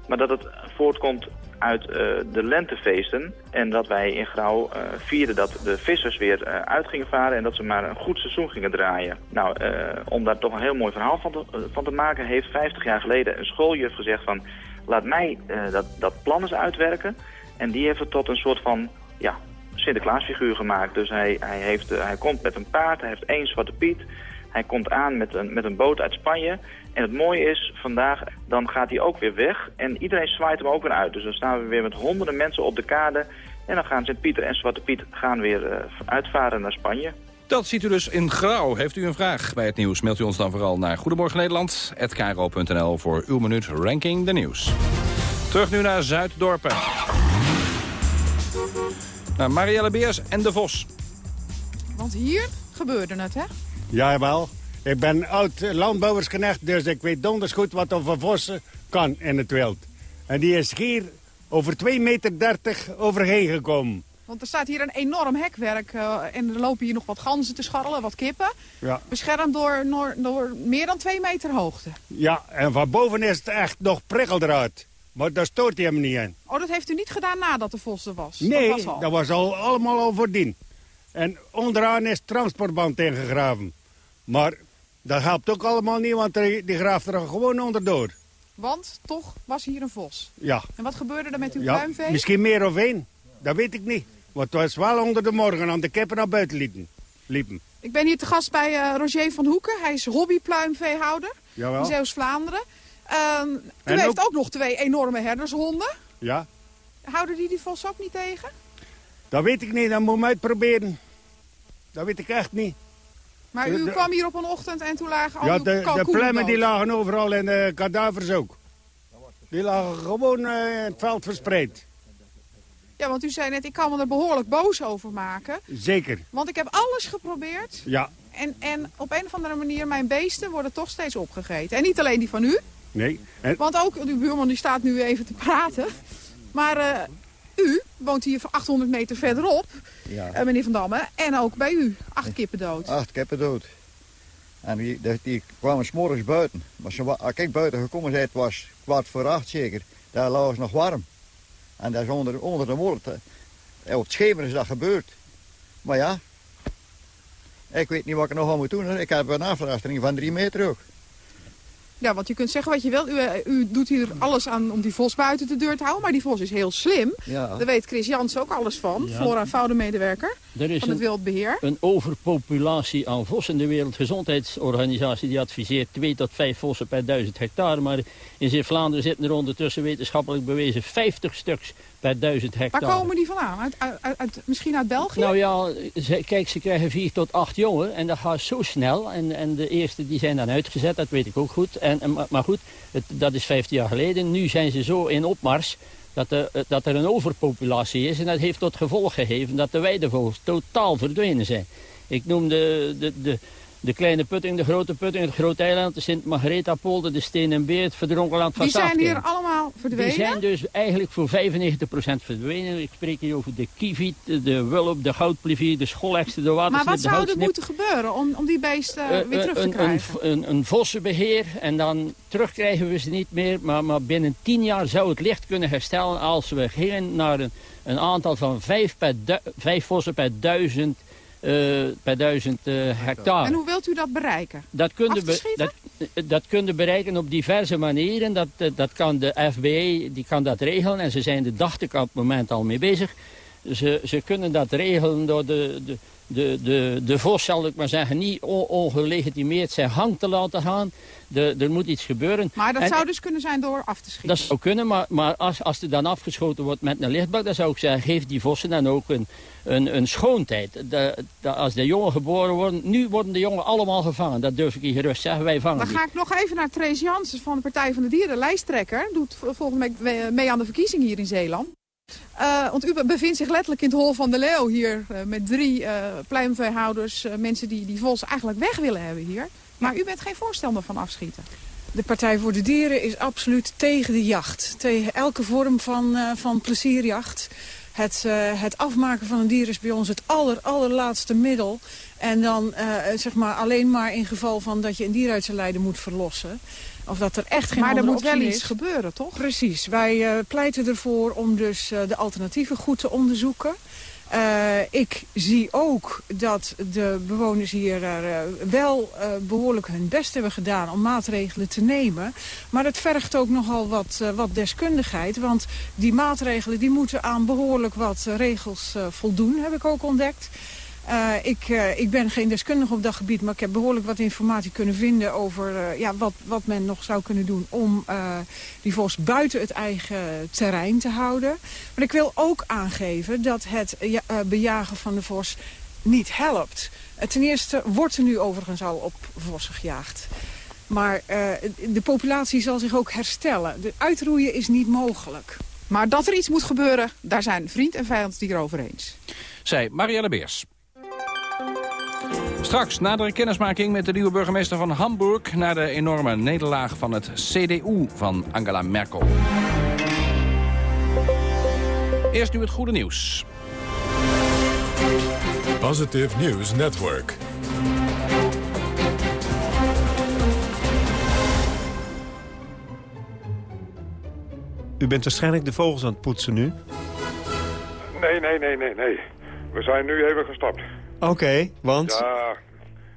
Maar dat het voortkomt uit uh, de lentefeesten. En dat wij in Grauw uh, vierden dat de vissers weer uh, uit gingen varen... en dat ze maar een goed seizoen gingen draaien. Nou, om daar toch een heel mooi verhaal van te, van te maken... heeft 50 jaar geleden een schooljuf gezegd van... laat mij dat, dat plan eens uitwerken. En die heeft het tot een soort van... ja, Sinterklaasfiguur gemaakt. Dus hij, hij, heeft, hij komt met een paard, hij heeft één zwarte piet... Hij komt aan met een, met een boot uit Spanje. En het mooie is, vandaag, dan gaat hij ook weer weg. En iedereen zwaait hem ook weer uit. Dus dan staan we weer met honderden mensen op de kade. En dan gaan Sint-Pieter en Zwarte Piet gaan weer uh, uitvaren naar Spanje. Dat ziet u dus in Grauw. Heeft u een vraag bij het nieuws, mailt u ons dan vooral naar Goedemorgen Nederland. voor uw minuut Ranking de Nieuws. Terug nu naar Zuiddorpen. Naar Marielle Beers en De Vos. Want hier gebeurde het, hè? Jawel. Ik ben oud landbouwersknecht, dus ik weet donders goed wat een vervossen kan in het wild. En die is hier over 2,30 meter overheen gekomen. Want er staat hier een enorm hekwerk uh, en er lopen hier nog wat ganzen te scharrelen, wat kippen. Ja. Beschermd door, door, door meer dan 2 meter hoogte. Ja, en van boven is het echt nog prikkeldraad. Maar daar stoort hij hem niet in. Oh, dat heeft u niet gedaan nadat de vos er was? Nee, dat was al. dat was al, allemaal al voordien. En onderaan is transportband ingegraven. Maar dat helpt ook allemaal niet, want die, graaft er gewoon onderdoor. Want toch was hier een vos. Ja. En wat gebeurde er met uw ja, pluimvee? misschien meer of één. Dat weet ik niet. Want het was wel onder de morgen aan de kippen naar buiten liepen. liepen. Ik ben hier te gast bij eh, Roger van Hoeken. Hij is hobbypluimveehouder Jawel. in Zeeuws-Vlaanderen. Ehm, u En heeft ook- ook... nog twee enorme herdershonden. Ja, Houden die die vos ook niet tegen? dat weet ik niet. Dat moet je uitproberen. Dat weet ik echt niet. Maar u de- kwam hier op een ochtend en toen lagen al Ja, de, de plemmen die lagen overal en de kadavers ook. Die lagen gewoon eh, in het veld verspreid. Ja, want u zei net, ik kan me er behoorlijk boos over maken. Zeker, Want ik heb alles geprobeerd. ja. En, en op een of andere manier, mijn beesten worden toch steeds opgegeten. En niet alleen die van u. Nee. En, Want ook, uw buurman die staat nu even te praten. Maar eh, u woont hier 800 meter verderop, Ja. eh, meneer Van Damme. En ook bij u, acht kippen dood. Acht kippen dood. En die, die, die kwamen s'morgens buiten. Maar ze, als ik buiten gekomen zei, het was kwart voor acht zeker. Daar lag ze nog warm. En dat is onder, onder de moord. eh, Op het schemer is dat gebeurd. Maar ja, ik weet niet wat ik nog aan moet doen. Ik heb een afrastering van drie meter ook. Ja, want je kunt zeggen wat je wil. U, eh, u doet hier alles aan om die vos buiten de deur te houden. Maar die vos is heel slim. Ja. Daar weet Chris Jans ook alles van. Ja. Flora Foude medewerker Er is van het een, wildbeheer. een overpopulatie aan vossen. De Wereldgezondheidsorganisatie die adviseert 2 tot 5 vossen per 1000 hectare. Maar in Zeeuw-Vlaanderen zitten er ondertussen wetenschappelijk bewezen 50 stuks per 1000 Waar hectare. komen die vandaan? Uit, uit, uit- uit- misschien uit België? Nou ja, ze, kijk, ze krijgen 4 tot 8 jongen en dat gaat zo snel. En, en de eerste die zijn dan uitgezet, dat weet ik ook goed. En, en, maar- goed, het, dat is 15 jaar geleden. Nu zijn ze zo in opmars dat er, dat er een overpopulatie is. En dat heeft tot gevolg gegeven dat de weidevogels totaal verdwenen zijn. Ik noem de, de, de, de kleine putting, de grote putting, het grote eiland, de Sint-Margaretha-polder, de Steen en Beert, verdronkenland van Die zijn hier allemaal verdwenen? Die zijn dus eigenlijk voor 95% verdwenen. Ik spreek hier over de kieviet, de wulp, de goudplevier, de scholekster, de maar watersnip, wat zou er moeten gebeuren om, om die beesten Eh, weer eh, terug te een, een, krijgen? een, een vossenbeheer en dan terugkrijgen we ze niet meer. Maar, maar binnen tien jaar zou het licht kunnen herstellen als we gingen naar een, een aantal van vijf, per du- vijf vossen per duizend, per duizend eh, hectare. En hoe wilt u dat bereiken? Dat kun, je Af te be- schieten? dat, dat kun je bereiken op diverse manieren. Dat, eh, dat kan de FBE die kan dat regelen en ze zijn er dacht ik op het moment al mee bezig. Ze, ze kunnen dat regelen door de, de, de, de, de vos, zal ik maar zeggen, niet on- ongelegitimeerd zijn hang te laten gaan. De, er moet iets gebeuren. Maar dat En- zou dus kunnen zijn door af te schieten. dat zou kunnen, maar, maar als, als er dan afgeschoten wordt met een lichtbak, dan zou ik zeggen, geef die vossen dan ook een, een, een schoontijd. De, de- als de jongen geboren worden, nu worden de jongen allemaal gevangen. Dat durf ik hier gerust zeggen, wij vangen Dan die. ga ik nog even naar Trace Jansen van de Partij van de Dieren, lijsttrekker. Doet volgende week mee aan de verkiezingen hier in Zeeland. Eh, want u be- bevindt zich letterlijk in het hol van de leeuw hier. eh, met drie eh pluimveehouders, eh, mensen die die vos eigenlijk weg willen hebben hier. Maar u bent geen voorstander van afschieten. De Partij voor de Dieren is absoluut tegen de jacht. Tegen elke vorm van, van plezierjacht. Het, eh, het afmaken van een dier is bij ons het aller, allerlaatste middel. En dan eh, zeg maar alleen maar in geval van dat je een dier uit zijn lijden moet verlossen. Of dat er echt geen Maar er moet wel iets is. gebeuren, toch? Precies. Wij eh, pleiten ervoor om dus de alternatieven goed te onderzoeken. Eh, ik zie ook dat de bewoners hier er, eh, wel eh, behoorlijk hun best hebben gedaan om maatregelen te nemen. Maar het vergt ook nogal wat, wat deskundigheid. Want die maatregelen die moeten aan behoorlijk wat regels voldoen, heb ik ook ontdekt. Eh, ik, eh, ik ben geen deskundige op dat gebied, maar ik heb behoorlijk wat informatie kunnen vinden over eh, ja, wat, wat men nog zou kunnen doen om eh, die vos buiten het eigen terrein te houden. Maar ik wil ook aangeven dat het ja, eh, bejagen van de vos niet helpt. Ten eerste wordt er nu overigens al op vossen gejaagd. Maar eh, de populatie zal zich ook herstellen. De uitroeien is niet mogelijk. Maar dat er iets moet gebeuren, daar zijn vriend en vijand het hier over eens. Zij Marielle Beers. Straks nadere kennismaking met de nieuwe burgemeester van Hamburg... na de enorme nederlaag van het CDU van Angela Merkel. Eerst nu het goede nieuws. Positive News Network. U bent waarschijnlijk de vogels aan het poetsen nu. Nee, nee, nee, nee, nee. We zijn nu even gestopt. Oké, want? Ja,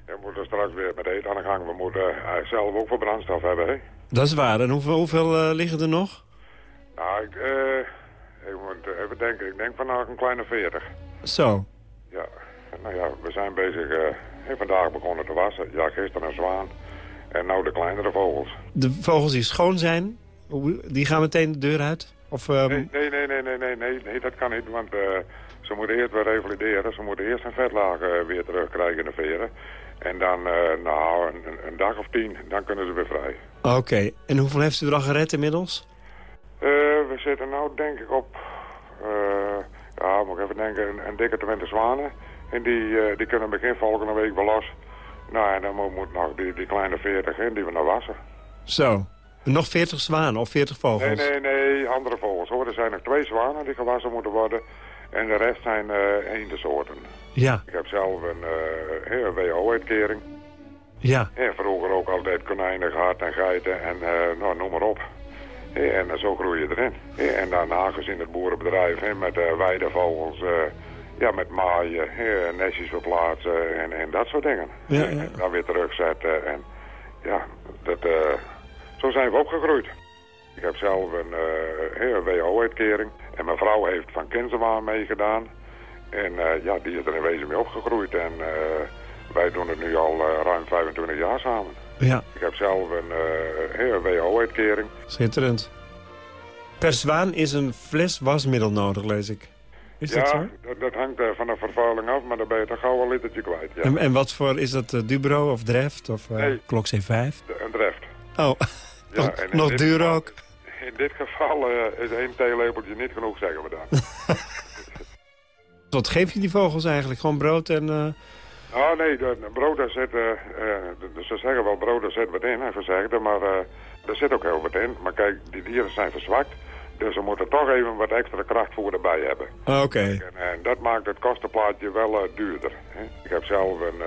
we moeten straks weer met eten aan de gang. We moeten eh, zelf ook voor brandstof hebben, hè? Dat is waar. En hoeveel, hoeveel eh, liggen er nog? Nou, ik, eh, ik moet even denken. Ik denk vandaag een kleine 40. Zo. Ja, nou ja, we zijn bezig. eh, vandaag begonnen te wassen. Ja, gisteren een zwaan. En nou de kleinere vogels. De vogels die schoon zijn, die gaan meteen de deur uit? Of, ehm, Nee, nee, nee, nee, nee, nee, nee, nee, dat kan niet. Want ze moeten eerst weer revalideren. Ze moeten eerst een vetlaag eh, weer terugkrijgen in de veren. En dan, eh, nou, een, dag of tien, dan kunnen ze weer vrij. Oké. En hoeveel heeft u er al gered inmiddels? Eh, we zitten nou denk ik op, ja, moet ik even denken, een, een dikke 20 zwanen. En die, die kunnen begin volgende week wel los. Nou, en dan moet, nog die, die kleine 40 in, die we nog wassen. Zo. Nog 40 zwanen of 40 vogels? Nee, nee, nee, andere vogels hoor. Er zijn nog twee zwanen die gewassen moeten worden. En de rest zijn eh eendensoorten. Ja. Ik heb zelf een, eh, WO-uitkering. Ja. En vroeger ook altijd konijnen gehad en geiten en eh, nou, noem maar op. En zo groei je erin. En daarna gezien het boerenbedrijf met weidevogels, ja, met maaien, nestjes verplaatsen en, en dat soort dingen. Ja, ja. En dan weer terugzetten. En ja, dat, zo zijn we opgegroeid. Ik heb zelf een, eh, een WO-uitkering. En mijn vrouw heeft van kindsbaan meegedaan. En eh, ja, die is er in wezen mee opgegroeid. En eh, wij doen het nu al eh, ruim 25 jaar samen. Ja. Ik heb zelf een, eh, een WO-uitkering. Schitterend. Per zwaan is een fles wasmiddel nodig, lees ik. Is ja, dat zo? Dat, dat hangt eh, van de vervuiling af, maar dan ben je toch gauw een litertje kwijt. Ja. En, en wat voor, is dat eh, Dubro of Dreft of uh, Nee. Klok C5? De- Een dreft. Oh, Ja, nog, nog duur ook. In dit geval eh, is één theelepeltje niet genoeg, zeggen we dan. Wat geef je die vogels eigenlijk? Gewoon brood en... eh, Oh nee, de, de brood daar zit, eh, de- ze zeggen wel brood daar zit wat in, hè, gezegd, maar er zit ook heel wat in. Maar kijk, die dieren zijn verzwakt, dus ze moeten toch even wat extra krachtvoer erbij hebben. ah, Oké. En, en dat maakt het kostenplaatje wel duurder. Hè. Ik heb zelf een,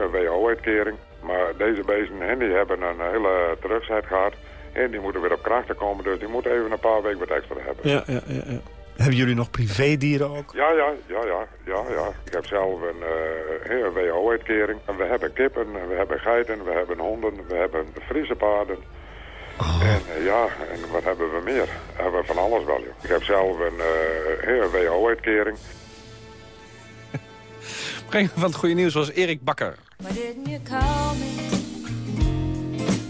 een WO-uitkering, maar deze beesten die hebben een hele terugzet gehad. En die moeten weer op krachten komen, dus die moeten even een paar weken wat extra hebben. Ja, ja, ja, ja. Hebben jullie nog privédieren ook? Ja, ja, ja, ja, ja, ja. Ik heb zelf een, eh, een WO-uitkering. En we hebben kippen, we hebben geiten, we hebben honden, we hebben Friese paarden. En eh, ja, en wat hebben we meer? We hebben van alles wel, joh. Ik heb zelf een, eh, een WO-uitkering. Brenger van het goede nieuws was Erik Bakker.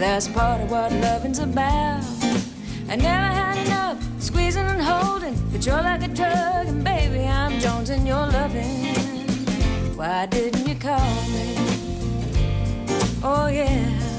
That's part of what loving's about. I never had enough squeezing and holding, but you're like a drug, and baby, I'm jonesing your loving. Why didn't you call me? Oh yeah.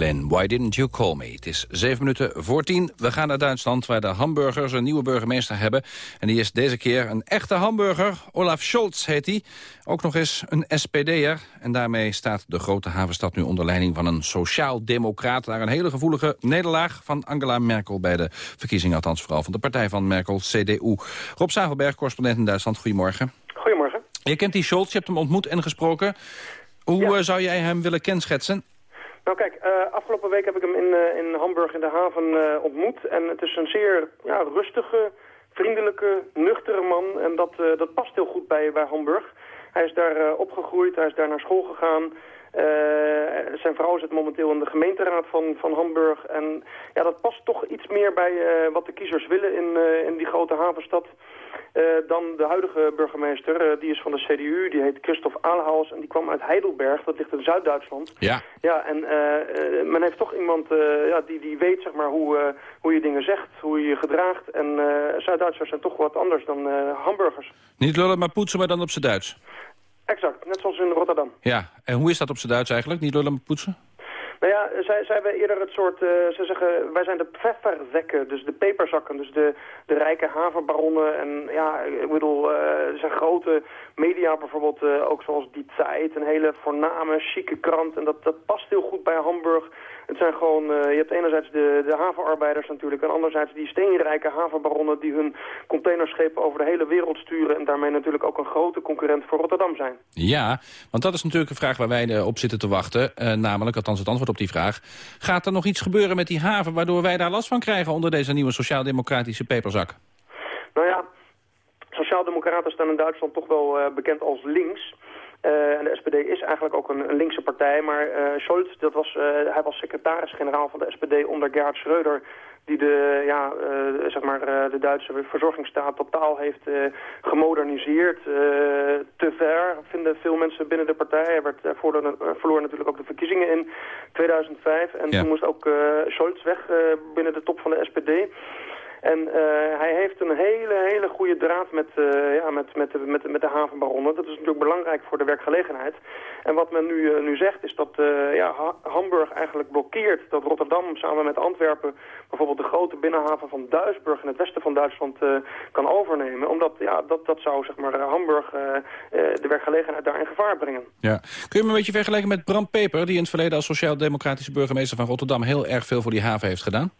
Lynn, Why Didn't You Call Me? Het is zeven minuten voor tien. We gaan naar Duitsland, waar de hamburgers een nieuwe burgemeester hebben. En die is deze keer een echte hamburger. Olaf Scholz heet hij. Ook nog eens een SPD'er. En daarmee staat de grote havenstad nu onder leiding van een sociaal-democraat... naar een hele gevoelige nederlaag van Angela Merkel... bij de verkiezingen, althans vooral van de partij van Merkel, CDU. Rob Zavelberg, correspondent in Duitsland. Goedemorgen. Goedemorgen. Je kent die Scholz, je hebt hem ontmoet en gesproken. Hoe eh, zou jij hem willen kenschetsen? Nou kijk, eh, afgelopen week heb ik hem in, eh, in Hamburg in de haven eh, ontmoet. En het is een zeer ja, rustige, vriendelijke, nuchtere man. En dat, dat past heel goed bij, bij Hamburg. Hij is daar opgegroeid, hij is daar naar school gegaan. Zijn vrouw zit momenteel in de gemeenteraad van, van Hamburg. En ja, dat past toch iets meer bij wat de kiezers willen in, in die grote havenstad. Dan de huidige burgemeester, die is van de CDU, die heet Christoph Aalhaus en die kwam uit Heidelberg, dat ligt in Zuid-Duitsland. Ja. Ja, en men heeft toch iemand ja, die, die weet zeg maar, hoe, hoe je dingen zegt, hoe je je gedraagt. En Zuid-Duitsers zijn toch wat anders dan Hamburgers. Niet lullen, maar poetsen, maar dan op z'n Duits. Exact, net zoals in Rotterdam. Ja, en hoe is dat op z'n Duits eigenlijk? Niet lullen, maar poetsen? Nou ja, zij, zij hebben eerder het soort, uh, ze zeggen, wij zijn de pfefferzekken, dus de peperzakken, dus de, de rijke havenbaronnen. En ja, ik bedoel, uh, er zijn grote media bijvoorbeeld, uh, ook zoals Die Tijd, een hele voorname, chique krant. En dat, dat past heel goed bij Hamburg. Het zijn gewoon, je hebt enerzijds de, de havenarbeiders natuurlijk en anderzijds die steenrijke havenbaronnen die hun containerschepen over de hele wereld sturen en daarmee natuurlijk ook een grote concurrent voor Rotterdam zijn. Ja, want dat is natuurlijk een vraag waar wij op zitten te wachten, namelijk, althans het antwoord op die vraag. Gaat er nog iets gebeuren met die haven... waardoor wij daar last van krijgen onder deze nieuwe sociaal-democratische peperzak? Nou ja, sociaaldemocraten staan in Duitsland toch wel uh, bekend als links... Uh, en de SPD is eigenlijk ook een, een linkse partij, maar uh, Scholz, dat was, uh, hij was secretaris-generaal van de SPD onder Gerhard Schröder die de, ja, uh, zeg maar, uh, de Duitse verzorgingsstaat totaal heeft uh, gemoderniseerd. te ver vinden veel mensen binnen de partij. Hij werd, verloor, verloor natuurlijk ook de verkiezingen in 2005. En ja. toen moest ook Scholz weg binnen de top van de SPD. En uh, hij heeft een hele, hele goede draad met, uh, ja, met, met, met, met de havenbaronnen. Dat is natuurlijk belangrijk voor de werkgelegenheid. En wat men nu, uh, nu zegt is dat ja, ha Hamburg eigenlijk blokkeert dat Rotterdam samen met Antwerpen bijvoorbeeld de grote binnenhaven van Duisburg in het westen van Duitsland kan overnemen. Omdat ja, dat, dat zou zeg maar, Hamburg de werkgelegenheid daar in gevaar brengen. Ja. Kun je me een beetje vergelijken met Bram Peper, die in het verleden als sociaal-democratische burgemeester van Rotterdam heel erg veel voor die haven heeft gedaan?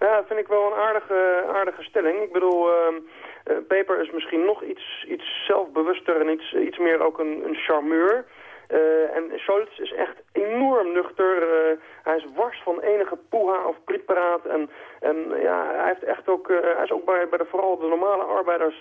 Ja, dat vind ik wel een aardige, aardige stelling. Ik bedoel, uh, uh, Peper is misschien nog iets, iets zelfbewuster en iets, iets meer ook een, een charmeur. Uh, en Scholz is echt enorm nuchter. Uh, hij is wars van enige poeha of prietpraat. En, en ja, hij, heeft echt ook, uh, hij is ook bij, bij de, vooral de normale arbeiders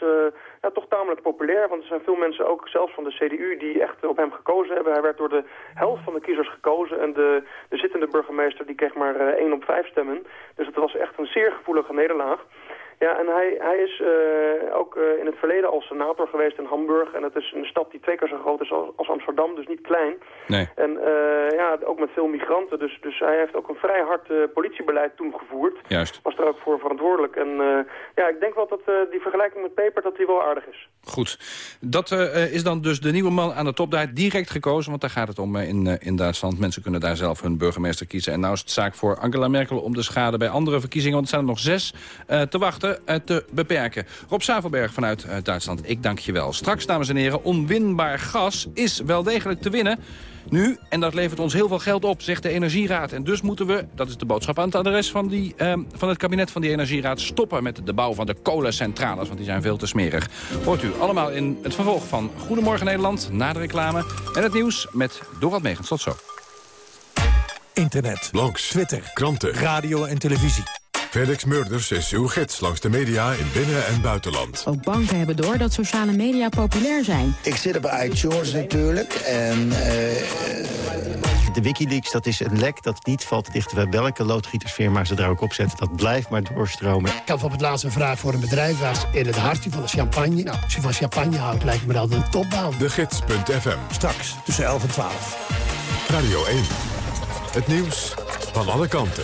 ja, toch tamelijk populair. Want er zijn veel mensen, ook zelfs van de CDU, die echt op hem gekozen hebben. Hij werd door de helft van de kiezers gekozen. En de, de zittende burgemeester die kreeg maar 1 op 5 stemmen. Dus het was echt een zeer gevoelige nederlaag. Ja, en hij, hij is uh, ook uh, in het verleden als senator geweest in Hamburg. En het is een stad die twee keer zo groot is als, als Amsterdam, dus niet klein. Nee. En uh, ja, ook met veel migranten. Dus, dus hij heeft ook een vrij hard politiebeleid toen gevoerd. Juist. Was er ook voor verantwoordelijk. En ja, ik denk wel dat die vergelijking met Peper dat die wel aardig is. Goed. Dat is dan dus de nieuwe man aan de top daar direct gekozen. Want daar gaat het om in, in Duitsland. Mensen kunnen daar zelf hun burgemeester kiezen. En nou is het zaak voor Angela Merkel om de schade bij andere verkiezingen. Want er zijn er nog zes te wachten te beperken. Rob Savelberg vanuit Duitsland, ik dank je wel. Straks, dames en heren, onwinbaar gas is wel degelijk te winnen. Nu, en dat levert ons heel veel geld op, zegt de Energieraad. En dus moeten we, dat is de boodschap aan het adres van, die, eh, van het kabinet van die Energieraad... stoppen met de bouw van de kolencentrales, want die zijn veel te smerig. Hoort u allemaal in het vervolg van Goedemorgen Nederland, na de reclame... en het nieuws met Dorald Megens. Tot zo. Internet, blogs, Twitter, kranten, radio en televisie. Felix Murders is uw gids langs de media in binnen- en buitenland. Ook banken hebben door dat sociale media populair zijn. Ik zit op iTunes natuurlijk en... Uh, de Wikileaks, dat is een lek dat niet valt te dichten bij welke loodgietersfirma ze daar ook op zetten. Dat blijft maar doorstromen. Ik had bijvoorbeeld laatst een vraag voor een bedrijf was in het hartje van de champagne. Nou, als je van champagne houdt, lijkt me dat een topbaan. De Gids.fm. Straks tussen 11 en 12. Radio 1. Het nieuws van alle kanten.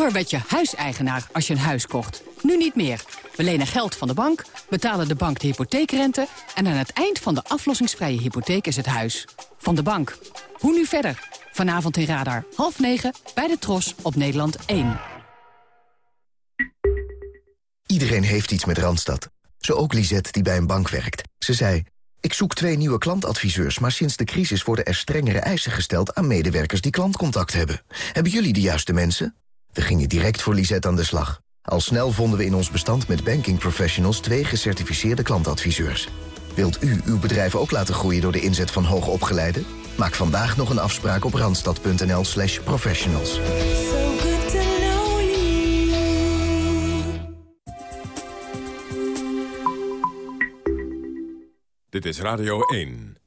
Vroeger werd je huiseigenaar als je een huis kocht. Nu niet meer. We lenen geld van de bank, betalen de bank de hypotheekrente... en aan het eind van de aflossingsvrije hypotheek is het huis. Van de bank. Hoe nu verder? Vanavond in Radar, half negen, bij de Tros op Nederland 1. Iedereen heeft iets met Randstad. Zo ook Lisette, die bij een bank werkt. Ze zei, ik zoek twee nieuwe klantadviseurs... maar sinds de crisis worden er strengere eisen gesteld... aan medewerkers die klantcontact hebben. Hebben jullie de juiste mensen? We gingen direct voor Lisette aan de slag. Al snel vonden we in ons bestand met banking professionals... twee gecertificeerde klantadviseurs. Wilt u uw bedrijf ook laten groeien door de inzet van hoogopgeleiden? Maak vandaag nog een afspraak op randstad.nl slash professionals. Dit is Radio 1.